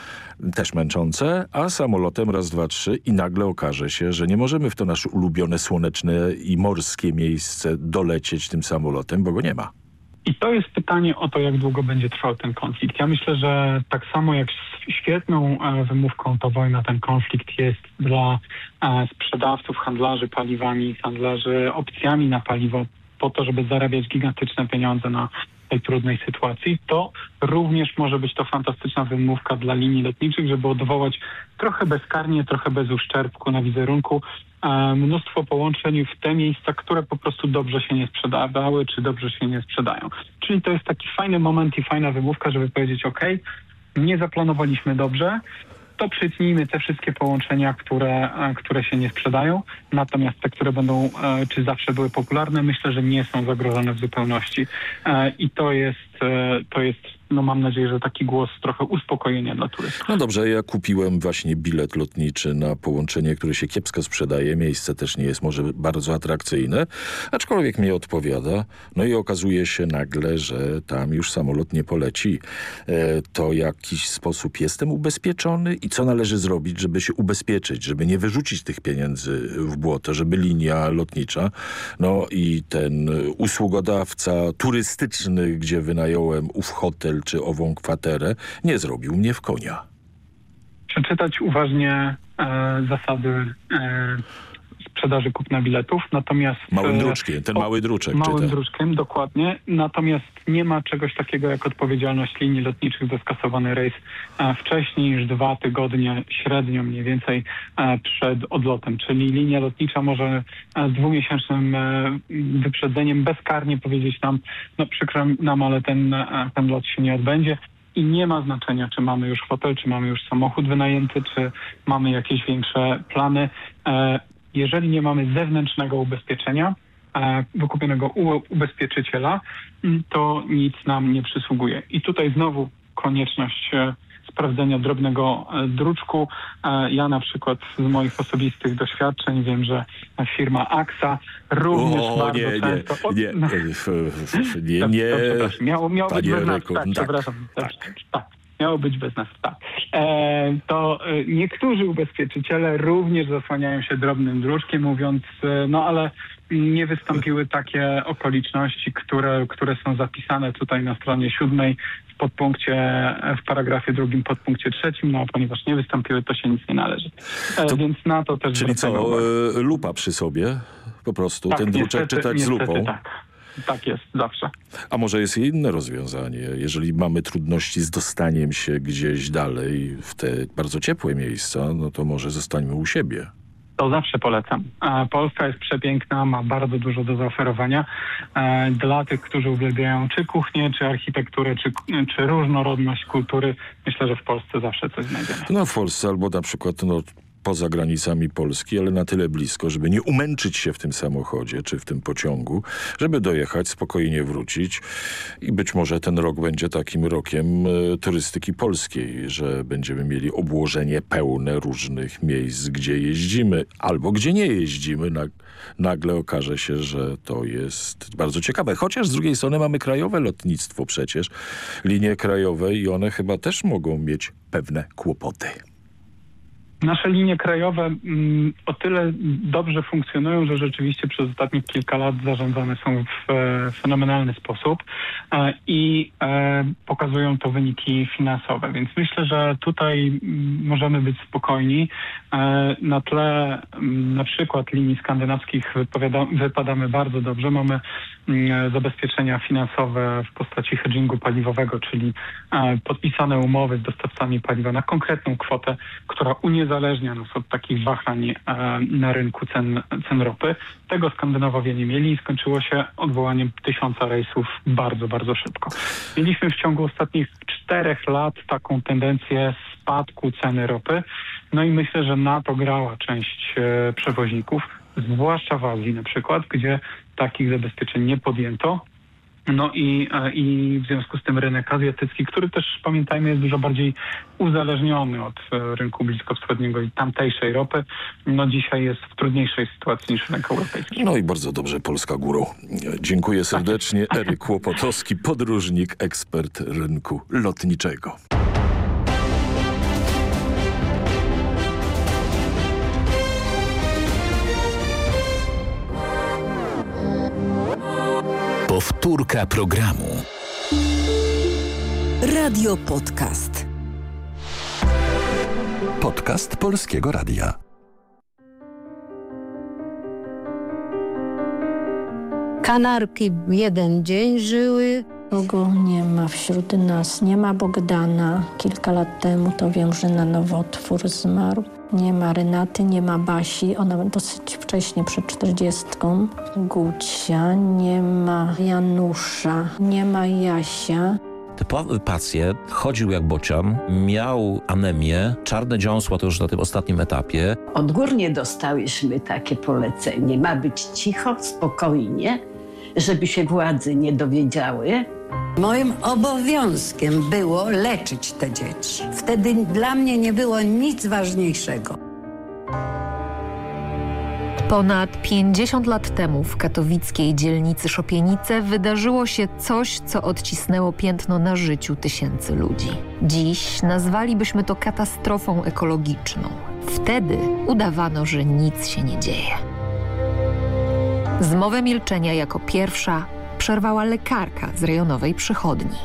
też męczące, a samolotem raz, dwa, trzy i nagle okaże się, że nie możemy w to nasze ulubione słoneczne i morskie miejsce dolecieć tym samolotem, bo go nie ma. I to jest pytanie o to, jak długo będzie trwał ten konflikt. Ja myślę, że tak samo jak świetną e, wymówką to wojna, ten konflikt jest dla e, sprzedawców, handlarzy paliwami, handlarzy opcjami na paliwo, po to, żeby zarabiać gigantyczne pieniądze na tej trudnej sytuacji, to również może być to fantastyczna wymówka dla linii lotniczych, żeby odwołać trochę bezkarnie, trochę bez uszczerbku na wizerunku e, mnóstwo połączeń w te miejsca, które po prostu dobrze się nie sprzedawały, czy dobrze się nie sprzedają. Czyli to jest taki fajny moment i fajna wymówka, żeby powiedzieć, ok, nie zaplanowaliśmy dobrze, to przytnijmy te wszystkie połączenia, które, e, które się nie sprzedają, natomiast te, które będą, e, czy zawsze były popularne, myślę, że nie są zagrożone w zupełności. E, I to jest, to jest, no mam nadzieję, że taki głos trochę uspokojenia dla turystów. No dobrze, ja kupiłem właśnie bilet lotniczy na połączenie, które się kiepsko sprzedaje. Miejsce też nie jest może bardzo atrakcyjne, aczkolwiek mnie odpowiada. No i okazuje się nagle, że tam już samolot nie poleci. E, to jakiś sposób jestem ubezpieczony i co należy zrobić, żeby się ubezpieczyć, żeby nie wyrzucić tych pieniędzy w błoto, żeby linia lotnicza, no i ten usługodawca turystyczny, gdzie wynająłem ów hotel czy ową kwaterę, nie zrobił mnie w konia. przeczytać uważnie e, zasady e, sprzedaży kupna biletów, natomiast... Małym e, druczkiem, ten mały druczek Małym czyta. druczkiem, dokładnie. Natomiast nie ma czegoś takiego jak odpowiedzialność linii lotniczych za skasowany rejs e, wcześniej niż dwa tygodnie średnio mniej więcej e, przed odlotem. Czyli linia lotnicza może z dwumiesięcznym wyprzedzeniem bezkarnie powiedzieć nam, no przykro nam, ale ten, ten lot się nie odbędzie. I nie ma znaczenia, czy mamy już hotel, czy mamy już samochód wynajęty, czy mamy jakieś większe plany. Jeżeli nie mamy zewnętrznego ubezpieczenia, e, wykupionego u ubezpieczyciela, m, to nic nam nie przysługuje. I tutaj znowu konieczność e, sprawdzenia drobnego e, druczku. Ja na przykład z moich osobistych doświadczeń wiem, że firma AXA również O, bardzo nie, nie, często... od- nie, *laughs* no. nie, f- f- nie, Dobrze, nie. dobrze, przepraszam. Miało, miało być Panie bez nas, Ryku, tak, tak, przepraszam. Tak, tak. Miało być bez nas, tak. E, to e, niektórzy ubezpieczyciele również zasłaniają się drobnym druczkiem, mówiąc, e, no ale nie wystąpiły takie okoliczności, które, które są zapisane tutaj na stronie siódmej w podpunkcie, w paragrafie drugim, podpunkcie trzecim, no ponieważ nie wystąpiły, to się nic nie należy. E, To- więc na to też Czyli co, uwagę. e, lupa przy sobie? Po prostu Tak, ten druczek niestety- czytać z lupą? Tak. Tak jest, zawsze. A może jest inne rozwiązanie? Jeżeli mamy trudności z dostaniem się gdzieś dalej w te bardzo ciepłe miejsca, no to może zostańmy u siebie. To zawsze polecam. Polska jest przepiękna, ma bardzo dużo do zaoferowania. E, Dla tych, którzy uwielbiają czy kuchnię, czy architekturę, czy, czy różnorodność kultury, myślę, że w Polsce zawsze coś znajdziemy. No w Polsce albo na przykład no, poza granicami Polski, ale na tyle blisko, żeby nie umęczyć się w tym samochodzie czy w tym pociągu, żeby dojechać, spokojnie wrócić i być może ten rok będzie takim rokiem e, turystyki polskiej, że będziemy mieli obłożenie pełne różnych miejsc, gdzie jeździmy albo gdzie nie jeździmy. Na, nagle okaże się, że to jest bardzo ciekawe. Chociaż z drugiej strony mamy krajowe lotnictwo przecież, linie krajowe i one chyba też mogą mieć pewne kłopoty. Nasze linie krajowe mm, o tyle dobrze funkcjonują, że rzeczywiście przez ostatnich kilka lat zarządzane są w e, fenomenalny sposób e, i e, pokazują to wyniki finansowe. Więc myślę, że tutaj mm, możemy być spokojni. E, na tle mm, na przykład linii skandynawskich wypadamy bardzo dobrze. Mamy mm, zabezpieczenia finansowe w postaci hedgingu paliwowego, czyli e, podpisane umowy z dostawcami paliwa na konkretną kwotę, która uniezależnia nas od takich wahań e, na rynku cen, cen ropy. Tego Skandynawowie nie mieli i skończyło się odwołaniem tysiąca rejsów bardzo, bardzo szybko. Mieliśmy w ciągu ostatnich czterech lat taką tendencję spadku ceny ropy. No i myślę, że na to grała część e, przewoźników, zwłaszcza w Azji na przykład, gdzie takich zabezpieczeń nie podjęto. No i, e, i w związku z tym rynek azjatycki, który też pamiętajmy jest dużo bardziej uzależniony od e, rynku bliskowschodniego i tamtejszej ropy, no dzisiaj jest w trudniejszej sytuacji niż rynek europejski. No i bardzo dobrze, Polska górą. Dziękuję serdecznie. Eryk Kłopotowski, podróżnik, ekspert rynku lotniczego. Powtórka programu. Radio Podcast. Podcast Polskiego Radia. Kanarki jeden dzień żyły. Kogo nie ma wśród nas, nie ma Bogdana. Kilka lat temu to wiem, że na nowotwór zmarł. Nie ma Renaty, nie ma Basi, ona dosyć wcześnie, przed czterdziestką. Gucia, nie ma Janusza, nie ma Jasia. Typowy pacjent chodził jak bocian, miał anemię, czarne dziąsła to już na tym ostatnim etapie. Odgórnie dostałyśmy takie polecenie. Ma być cicho, spokojnie, żeby się władze nie dowiedziały. Moim obowiązkiem było leczyć te dzieci. Wtedy dla mnie nie było nic ważniejszego. Ponad 50 lat temu w katowickiej dzielnicy Szopienice wydarzyło się coś, co odcisnęło piętno na życiu tysięcy ludzi. Dziś nazwalibyśmy to katastrofą ekologiczną. Wtedy udawano, że nic się nie dzieje. Zmowę milczenia jako pierwsza przerwała lekarka z rejonowej przychodni.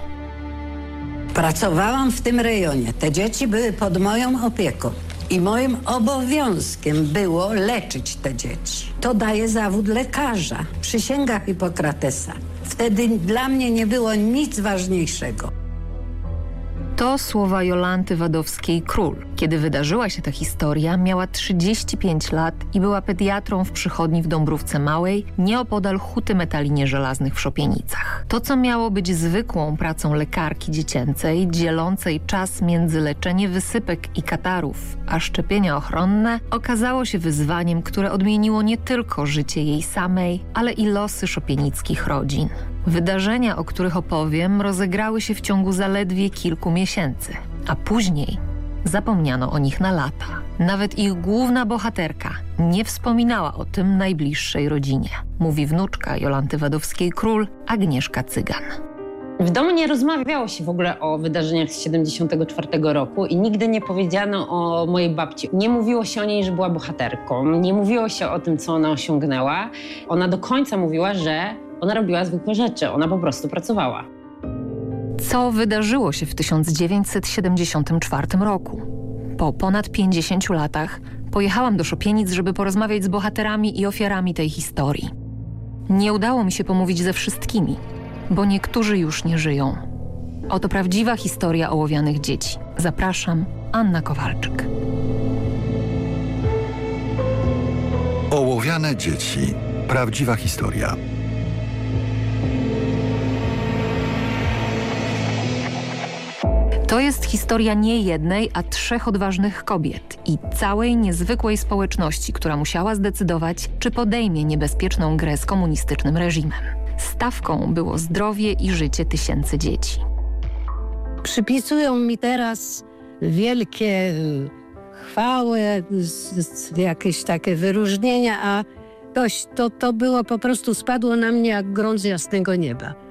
Pracowałam w tym rejonie. Te dzieci były pod moją opieką. I moim obowiązkiem było leczyć te dzieci. To daje zawód lekarza. Przysięga Hipokratesa. Wtedy dla mnie nie było nic ważniejszego. To słowa Jolanty Wadowskiej-Król. Kiedy wydarzyła się ta historia, miała 35 lat i była pediatrą w przychodni w Dąbrówce Małej, nieopodal huty metalinie żelaznych w Szopienicach. To, co miało być zwykłą pracą lekarki dziecięcej, dzielącej czas między leczenie wysypek i katarów, a szczepienia ochronne, okazało się wyzwaniem, które odmieniło nie tylko życie jej samej, ale i losy szopienickich rodzin. Wydarzenia, o których opowiem, rozegrały się w ciągu zaledwie kilku miesięcy, a później zapomniano o nich na lata. Nawet ich główna bohaterka nie wspominała o tym najbliższej rodzinie, mówi wnuczka Jolanty Wadowskiej-Król, Agnieszka Cygan. W domu nie rozmawiało się w ogóle o wydarzeniach z 74 roku i nigdy nie powiedziano o mojej babci. Nie mówiło się o niej, że była bohaterką, nie mówiło się o tym, co ona osiągnęła. Ona do końca mówiła, że ona robiła zwykłe rzeczy, ona po prostu pracowała. Co wydarzyło się w 1974 roku? Po ponad 50 latach pojechałam do Szopienic, żeby porozmawiać z bohaterami i ofiarami tej historii. Nie udało mi się pomówić ze wszystkimi, bo niektórzy już nie żyją. Oto prawdziwa historia ołowianych dzieci. Zapraszam, Anna Kowalczyk. Ołowiane dzieci. Prawdziwa historia. To jest historia nie jednej, a trzech odważnych kobiet i całej niezwykłej społeczności, która musiała zdecydować, czy podejmie niebezpieczną grę z komunistycznym reżimem. Stawką było zdrowie i życie tysięcy dzieci. Przypisują mi teraz wielkie chwały, jakieś takie wyróżnienia, a toś, to, to było po prostu spadło na mnie jak grąd z jasnego nieba.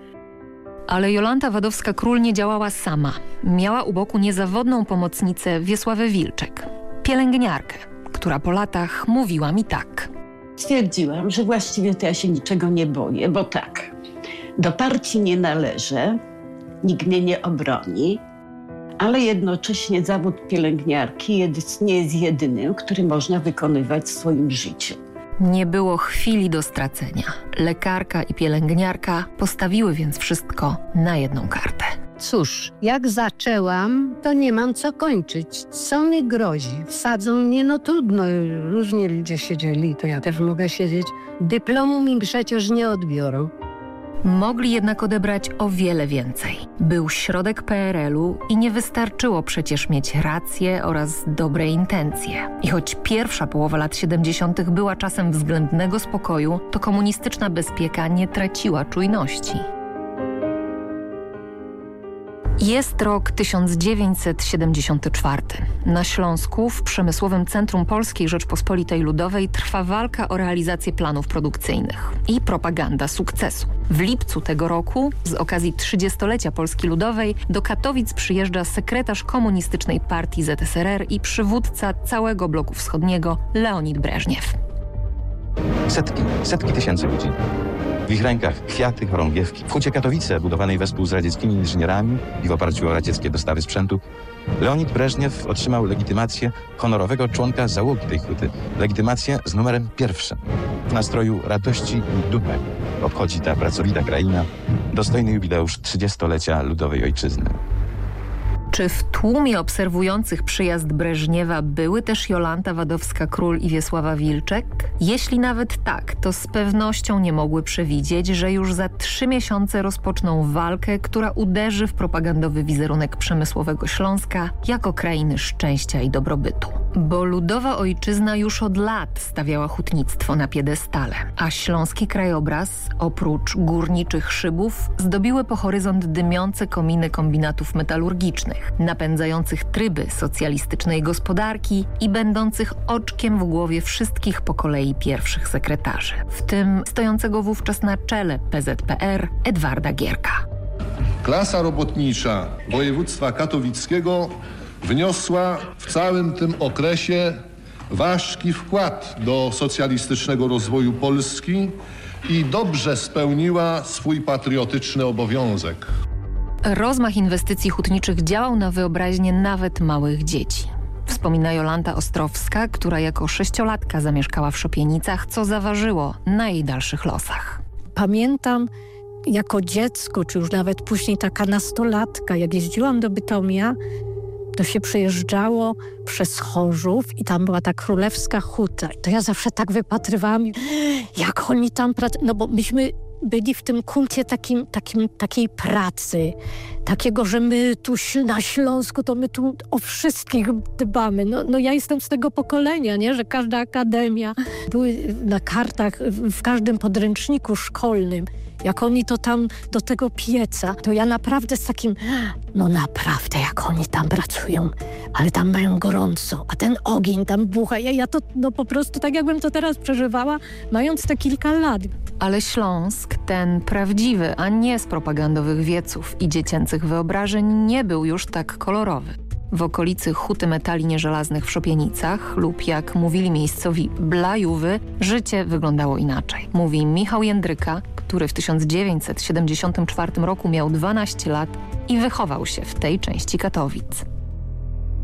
Ale Jolanta Wadowska-Król nie działała sama. Miała u boku niezawodną pomocnicę Wiesławę Wilczek. pielęgniarkę, która po latach mówiła mi tak. Stwierdziłam, że właściwie to ja się niczego nie boję, bo tak, do partii nie należę, nikt mnie nie obroni, ale jednocześnie zawód pielęgniarki nie jest jedynym, który można wykonywać w swoim życiu. Nie było chwili do stracenia. Lekarka i pielęgniarka postawiły więc wszystko na jedną kartę. Cóż, jak zaczęłam, to nie mam co kończyć. Co mi grozi? Wsadzą mnie, no trudno. Różnie ludzie siedzieli, to ja też mogę siedzieć. Dyplomu mi przecież nie odbiorą. Mogli jednak odebrać o wiele więcej. Był środek PRL-u i nie wystarczyło przecież mieć rację oraz dobre intencje. I choć pierwsza połowa lat 70. była czasem względnego spokoju, to komunistyczna bezpieka nie traciła czujności. Jest rok 1974. Na Śląsku, w przemysłowym centrum Polskiej Rzeczpospolitej Ludowej, trwa walka o realizację planów produkcyjnych i propaganda sukcesu. W lipcu tego roku, z okazji 30-lecia Polski Ludowej, do Katowic przyjeżdża sekretarz komunistycznej partii ZSRR i przywódca całego bloku wschodniego Leonid Breżniew. Setki, setki tysięcy ludzi. W ich rękach kwiaty, chorągiewki. W Hucie Katowice, budowanej wespół z radzieckimi inżynierami i w oparciu o radzieckie dostawy sprzętu, Leonid Breżniew otrzymał legitymację honorowego członka załogi tej huty. Legitymację z numerem pierwszym. W nastroju radości i dumy obchodzi ta pracowita kraina dostojny jubileusz 30-lecia ludowej ojczyzny. Czy w tłumie obserwujących przyjazd Breżniewa były też Jolanta Wadowska-Król i Wiesława Wilczek? Jeśli nawet tak, to z pewnością nie mogły przewidzieć, że już za trzy miesiące rozpoczną walkę, która uderzy w propagandowy wizerunek przemysłowego Śląska jako krainy szczęścia i dobrobytu. Bo ludowa ojczyzna już od lat stawiała hutnictwo na piedestale, a śląski krajobraz, oprócz górniczych szybów, zdobiły po horyzont dymiące kominy kombinatów metalurgicznych, napędzających tryby socjalistycznej gospodarki i będących oczkiem w głowie wszystkich po kolei pierwszych sekretarzy, w tym stojącego wówczas na czele PZPR Edwarda Gierka. Klasa robotnicza województwa katowickiego wniosła w całym tym okresie ważki wkład do socjalistycznego rozwoju Polski i dobrze spełniła swój patriotyczny obowiązek. Rozmach inwestycji hutniczych działał na wyobraźnię nawet małych dzieci. Wspomina Jolanta Ostrowska, która jako sześciolatka zamieszkała w Szopienicach, co zaważyło na jej dalszych losach. Pamiętam jako dziecko, czy już nawet później taka nastolatka, jak jeździłam do Bytomia, to się przejeżdżało przez Chorzów i tam była ta królewska huta. To ja zawsze tak wypatrywałam, jak oni tam pracują. No bo myśmy byli w tym kulcie takim, takim, takiej pracy, takiego, że my tu na Śląsku, to my tu o wszystkich dbamy. No, no ja jestem z tego pokolenia, nie? że każda akademia, były na kartach, w każdym podręczniku szkolnym, jak oni to tam do tego pieca, to ja naprawdę z takim, no naprawdę, jak oni tam pracują, ale tam mają gorąco, a ten ogień tam bucha. Ja, ja to no po prostu tak jakbym to teraz przeżywała, mając te kilka lat. Ale Śląsk, ten prawdziwy, a nie z propagandowych wieców i dziecięcych wyobrażeń, nie był już tak kolorowy. W okolicy huty metali nieżelaznych w Szopienicach lub jak mówili miejscowi Blajówy, życie wyglądało inaczej. Mówi Michał Jędryka, który w 1974 roku miał 12 lat i wychował się w tej części Katowic.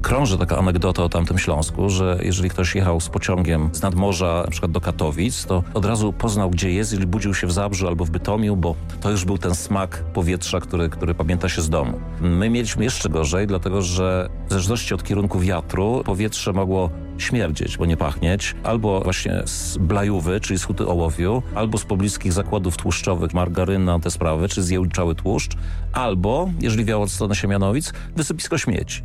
Krąży taka anegdota o tamtym Śląsku, że jeżeli ktoś jechał z pociągiem z nadmorza na przykład do Katowic, to od razu poznał gdzie jest, jeżeli budził się w Zabrzu albo w Bytomiu, bo to już był ten smak powietrza, który, który pamięta się z domu. My mieliśmy jeszcze gorzej, dlatego że w zależności od kierunku wiatru powietrze mogło śmierdzieć, bo nie pachnieć, albo właśnie z Blajówy, czyli z huty ołowiu, albo z pobliskich zakładów tłuszczowych, margaryna, te sprawy, czy zjełczały tłuszcz, albo, jeżeli wiało od strony Siemianowic, wysypisko śmieci.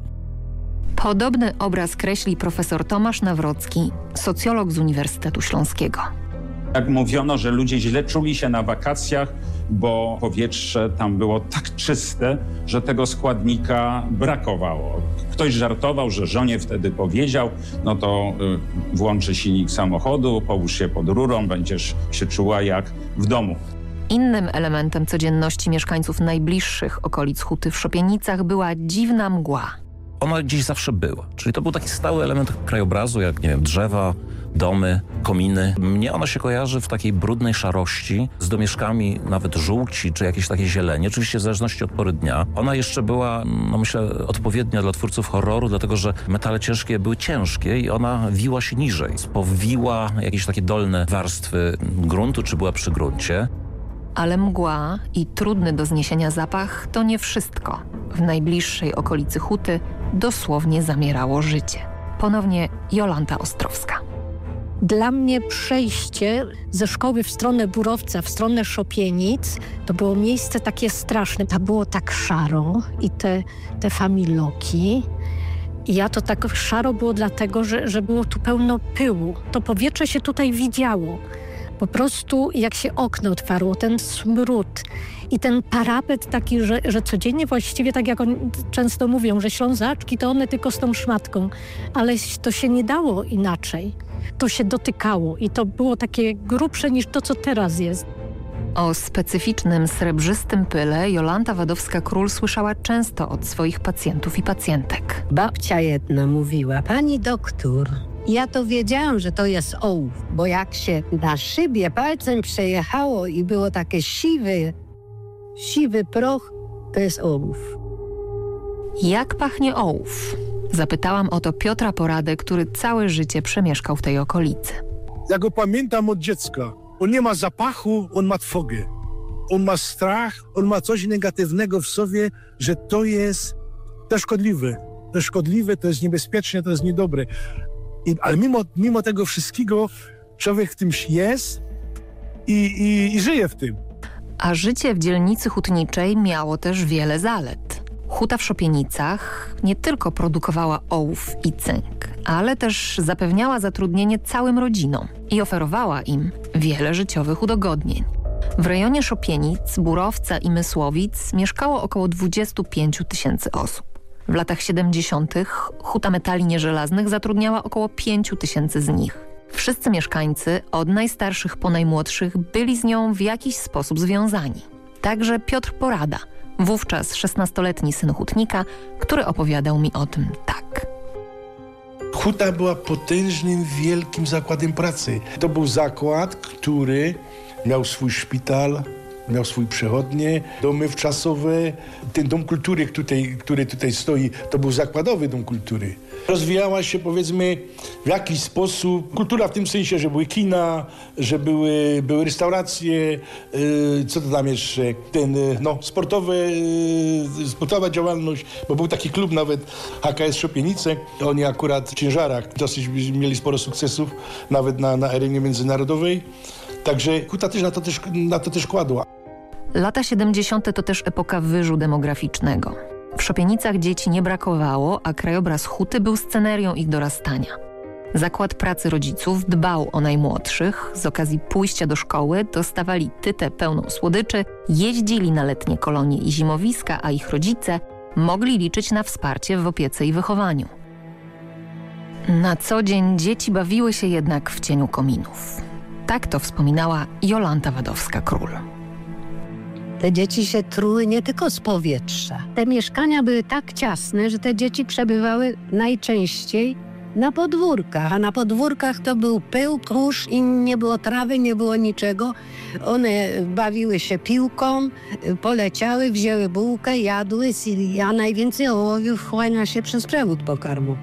Podobny obraz kreśli profesor Tomasz Nawrocki, socjolog z Uniwersytetu Śląskiego. Jak mówiono, że ludzie źle czuli się na wakacjach, bo powietrze tam było tak czyste, że tego składnika brakowało. Ktoś żartował, że żonie wtedy powiedział, no to y, włączy silnik samochodu, połóż się pod rurą, będziesz się czuła jak w domu. Innym elementem codzienności mieszkańców najbliższych okolic huty w Szopienicach była dziwna mgła. Ona gdzieś zawsze była. Czyli to był taki stały element krajobrazu, jak nie wiem, drzewa, domy, kominy. Mnie ona się kojarzy w takiej brudnej szarości z domieszkami nawet żółci czy jakieś takie zielenie, oczywiście w zależności od pory dnia. Ona jeszcze była, no myślę, odpowiednia dla twórców horroru, dlatego że metale ciężkie były ciężkie i ona wiła się niżej. Spowiła jakieś takie dolne warstwy gruntu, czy była przy gruncie. Ale mgła i trudny do zniesienia zapach to nie wszystko. W najbliższej okolicy huty dosłownie zamierało życie. Ponownie Jolanta Ostrowska. Dla mnie przejście ze szkoły w stronę Burowca, w stronę Szopienic, to było miejsce takie straszne. Tam było tak szaro i te, te familoki. I ja to tak szaro było dlatego, że, że było tu pełno pyłu. To powietrze się tutaj widziało. Po prostu jak się okno otwarło, ten smród i ten parapet taki, że, że codziennie właściwie, tak jak oni często mówią, że ślązaczki to one tylko z tą szmatką, ale to się nie dało inaczej. To się dotykało i to było takie grubsze niż to, co teraz jest. O specyficznym srebrzystym pyle Jolanta Wadowska-Król słyszała często od swoich pacjentów i pacjentek. Babcia jedna mówiła, pani doktor, ja to wiedziałam, że to jest ołów, bo jak się na szybie palcem przejechało i było takie siwy, siwy proch, to jest ołów. Jak pachnie ołów? Zapytałam o to Piotra Poradę, który całe życie przemieszkał w tej okolicy. Ja go pamiętam od dziecka. On nie ma zapachu, on ma trwogę. On ma strach, on ma coś negatywnego w sobie, że to jest to szkodliwe. To szkodliwe, to jest niebezpieczne, to jest niedobre. Ale mimo, mimo tego wszystkiego człowiek w tym jest i, i, i żyje w tym. A życie w dzielnicy hutniczej miało też wiele zalet. Huta w Szopienicach nie tylko produkowała ołów i cynk, ale też zapewniała zatrudnienie całym rodzinom i oferowała im wiele życiowych udogodnień. W rejonie Szopienic, Burowca i Mysłowic mieszkało około 25 tysięcy osób. W latach 70. Huta Metali Nieżelaznych zatrudniała około 5 tysięcy z nich. Wszyscy mieszkańcy, od najstarszych po najmłodszych, byli z nią w jakiś sposób związani. Także Piotr Porada, wówczas 16-letni syn hutnika, który opowiadał mi o tym tak. Huta była potężnym, wielkim zakładem pracy. To był zakład, który miał swój szpital, miał swój przechodnie, domy wczasowe. Ten dom kultury, który, który tutaj stoi, to był zakładowy dom kultury. Rozwijała się powiedzmy w jakiś sposób kultura w tym sensie, że były kina, że były, były restauracje, yy, co to tam jeszcze, ten, yy, no, sportowe, yy, sportowa działalność, bo był taki klub nawet HKS Szopienice. Oni akurat w ciężarach dosyć mieli sporo sukcesów, nawet na, na arenie międzynarodowej. Także Huta też na to też, na to też kładła. Lata 70. to też epoka wyżu demograficznego. W Szopienicach dzieci nie brakowało, a krajobraz huty był scenerią ich dorastania. Zakład pracy rodziców dbał o najmłodszych. Z okazji pójścia do szkoły dostawali tytę pełną słodyczy, jeździli na letnie kolonie i zimowiska, a ich rodzice mogli liczyć na wsparcie w opiece i wychowaniu. Na co dzień dzieci bawiły się jednak w cieniu kominów. Tak to wspominała Jolanta Wadowska-Król. Te dzieci się truły nie tylko z powietrza. Te mieszkania były tak ciasne, że te dzieci przebywały najczęściej na podwórkach, a na podwórkach to był pył, kurz i nie było trawy, nie było niczego. One bawiły się piłką, poleciały, wzięły bułkę, jadły, a najwięcej ołowiów chłania się przez przewód pokarmu.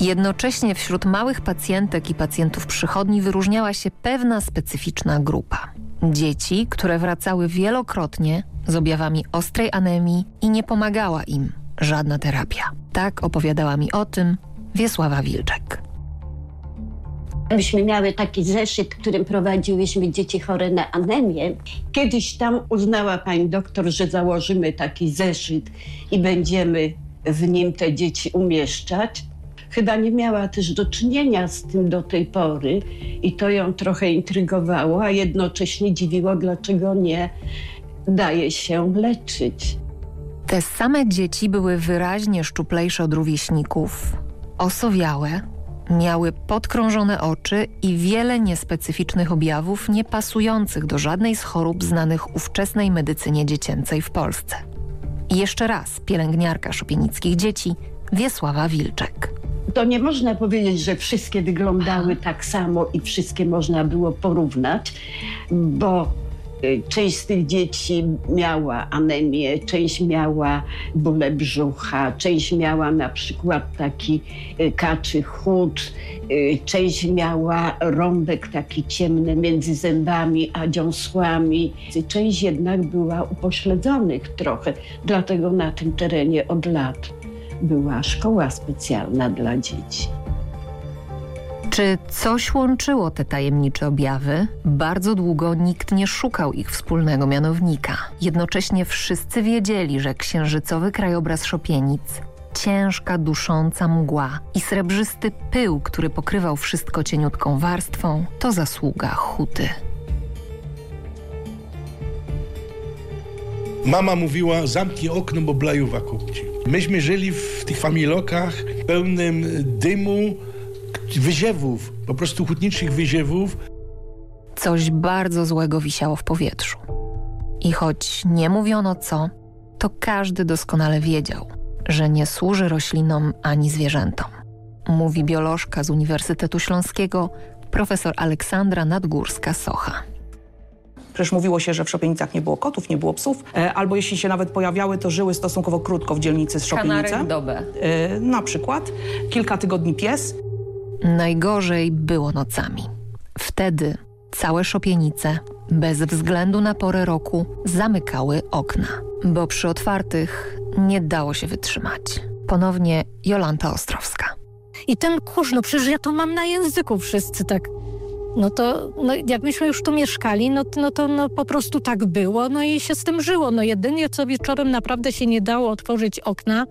Jednocześnie wśród małych pacjentek i pacjentów przychodni wyróżniała się pewna specyficzna grupa. Dzieci, które wracały wielokrotnie z objawami ostrej anemii i nie pomagała im żadna terapia. Tak opowiadała mi o tym Wiesława Wilczek. Myśmy miały taki zeszyt, którym prowadziłyśmy dzieci chore na anemię. Kiedyś tam uznała pani doktor, że założymy taki zeszyt i będziemy w nim te dzieci umieszczać. Chyba nie miała też do czynienia z tym do tej pory i to ją trochę intrygowało, a jednocześnie dziwiło, dlaczego nie daje się leczyć. Te same dzieci były wyraźnie szczuplejsze od rówieśników, osowiałe, miały podkrążone oczy i wiele niespecyficznych objawów niepasujących do żadnej z chorób znanych ówczesnej medycynie dziecięcej w Polsce. I jeszcze raz pielęgniarka szopienickich dzieci Wiesława Wilczek. To nie można powiedzieć, że wszystkie wyglądały tak samo i wszystkie można było porównać, bo y, część z tych dzieci miała anemię, część miała bóle brzucha, część miała na przykład taki y, kaczy chód, y, część miała rąbek taki ciemny między zębami a dziąsłami. Część jednak była upośledzonych trochę, dlatego na tym terenie od lat była szkoła specjalna dla dzieci. Czy coś łączyło te tajemnicze objawy? Bardzo długo nikt nie szukał ich wspólnego mianownika. Jednocześnie wszyscy wiedzieli, że księżycowy krajobraz Szopienic, ciężka, dusząca mgła i srebrzysty pył, który pokrywał wszystko cieniutką warstwą, to zasługa huty. Mama mówiła, zamknij okno, bo blajuwa kupci. Myśmy żyli w tych familokach pełnym dymu, wyziewów, po prostu hutniczych wyziewów. Coś bardzo złego wisiało w powietrzu. I choć nie mówiono co, to każdy doskonale wiedział, że nie służy roślinom ani zwierzętom. Mówi biolożka z Uniwersytetu Śląskiego, profesor Aleksandra Nadgórska-Socha. Przecież mówiło się, że w Szopienicach nie było kotów, nie było psów, e, albo jeśli się nawet pojawiały, to żyły stosunkowo krótko w dzielnicy z Szopienice. Kanarek dobę. E, na przykład. Kilka tygodni pies. Najgorzej było nocami. Wtedy całe Szopienice, bez względu na porę roku, zamykały okna, bo przy otwartych nie dało się wytrzymać. Ponownie Jolanta Ostrowska. I ten kurz, no przecież ja to mam na języku wszyscy tak. No to, no jak myśmy już tu mieszkali, no, no to no po prostu tak było, no i się z tym żyło. No jedynie co wieczorem naprawdę się nie dało otworzyć okna,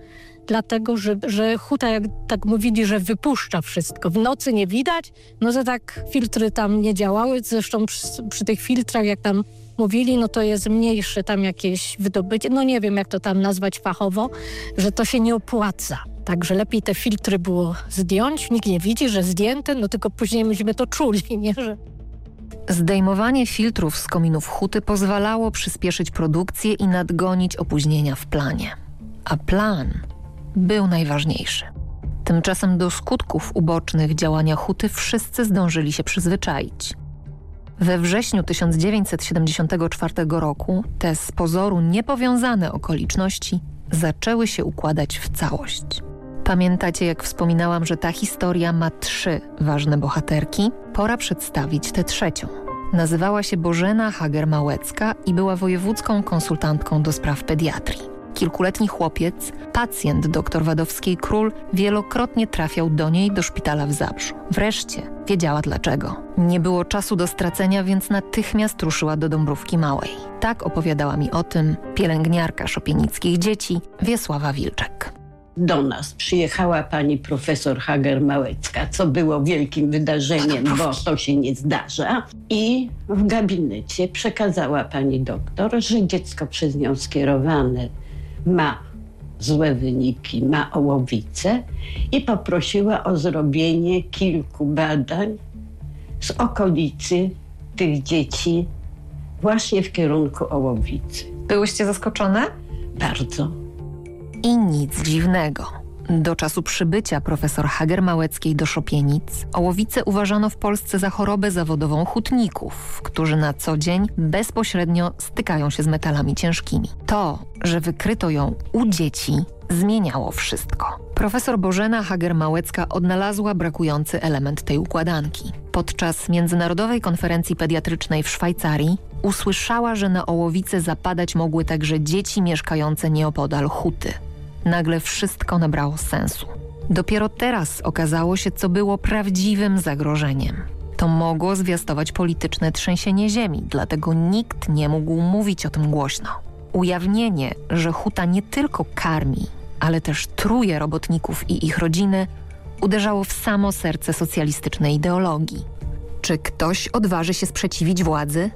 dlatego że, że huta, jak tak mówili, że wypuszcza wszystko. W nocy nie widać, no to tak filtry tam nie działały. Zresztą przy, przy tych filtrach, jak tam mówili, no to jest mniejsze tam jakieś wydobycie, no nie wiem jak to tam nazwać fachowo, że to się nie opłaca. Także lepiej te filtry było zdjąć, nikt nie widzi, że zdjęte, no tylko później myśmy to czuli, *laughs* nie? Że... Zdejmowanie filtrów z kominów huty pozwalało przyspieszyć produkcję i nadgonić opóźnienia w planie. A plan był najważniejszy. Tymczasem do skutków ubocznych działania huty wszyscy zdążyli się przyzwyczaić. We wrześniu 1974 roku te z pozoru niepowiązane okoliczności zaczęły się układać w całość. Pamiętacie, jak wspominałam, że ta historia ma trzy ważne bohaterki? Pora przedstawić tę trzecią. Nazywała się Bożena Hager-Małecka i była wojewódzką konsultantką do spraw pediatrii. Kilkuletni chłopiec, pacjent dr Wadowskiej-Król, wielokrotnie trafiał do niej do szpitala w Zabrzu. Wreszcie wiedziała dlaczego. Nie było czasu do stracenia, więc natychmiast ruszyła do Dąbrówki Małej. Tak opowiadała mi o tym pielęgniarka szopienickich dzieci Wiesława Wilczek do nas przyjechała pani profesor Hager-Małecka, co było wielkim wydarzeniem, bo to się nie zdarza. I w gabinecie przekazała pani doktor, że dziecko przez nią skierowane ma złe wyniki, ma ołowicę i poprosiła o zrobienie kilku badań z okolicy tych dzieci właśnie w kierunku ołowicy. Byłyście zaskoczone? Bardzo. I nic dziwnego. Do czasu przybycia profesor Hager-Małeckiej do Szopienic ołowice uważano w Polsce za chorobę zawodową hutników, którzy na co dzień bezpośrednio stykają się z metalami ciężkimi. To, że wykryto ją u dzieci, zmieniało wszystko. Profesor Bożena Hager-Małecka odnalazła brakujący element tej układanki. Podczas Międzynarodowej Konferencji Pediatrycznej w Szwajcarii usłyszała, że na ołowice zapadać mogły także dzieci mieszkające nieopodal huty nagle wszystko nabrało sensu. Dopiero teraz okazało się, co było prawdziwym zagrożeniem. To mogło zwiastować polityczne trzęsienie ziemi, dlatego nikt nie mógł mówić o tym głośno. Ujawnienie, że huta nie tylko karmi, ale też truje robotników i ich rodziny, uderzało w samo serce socjalistycznej ideologii. Czy ktoś odważy się sprzeciwić władzy?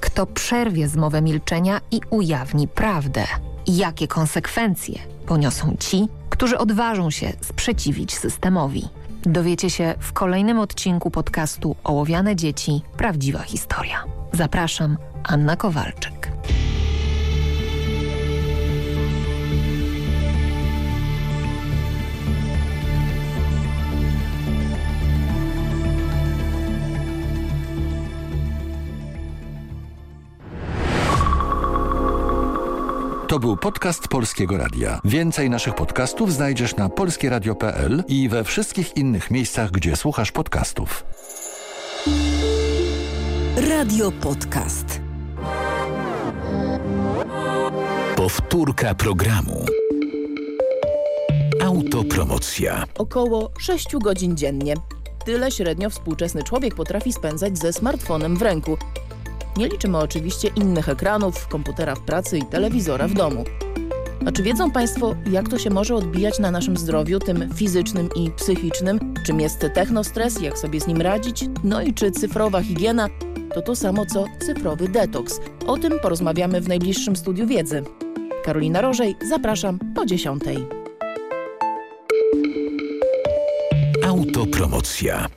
Kto przerwie zmowę milczenia i ujawni prawdę? Jakie konsekwencje poniosą ci, którzy odważą się sprzeciwić systemowi. Dowiecie się w kolejnym odcinku podcastu Ołowiane Dzieci – Prawdziwa Historia. Zapraszam, Anna Kowalczyk. To był podcast Polskiego Radia. Więcej naszych podcastów znajdziesz na polskieradio.pl i we wszystkich innych miejscach, gdzie słuchasz podcastów. Radio podcast. Powtórka programu. Autopromocja. Około 6 godzin dziennie. Tyle średnio współczesny człowiek potrafi spędzać ze smartfonem w ręku. Nie liczymy oczywiście innych ekranów, komputera w pracy i telewizora w domu. A czy wiedzą Państwo, jak to się może odbijać na naszym zdrowiu, tym fizycznym i psychicznym? Czym jest technostres, jak sobie z nim radzić? No i czy cyfrowa higiena to to samo co cyfrowy detoks? O tym porozmawiamy w najbliższym studiu wiedzy. Karolina Rożej, zapraszam po dziesiątej. Autopromocja.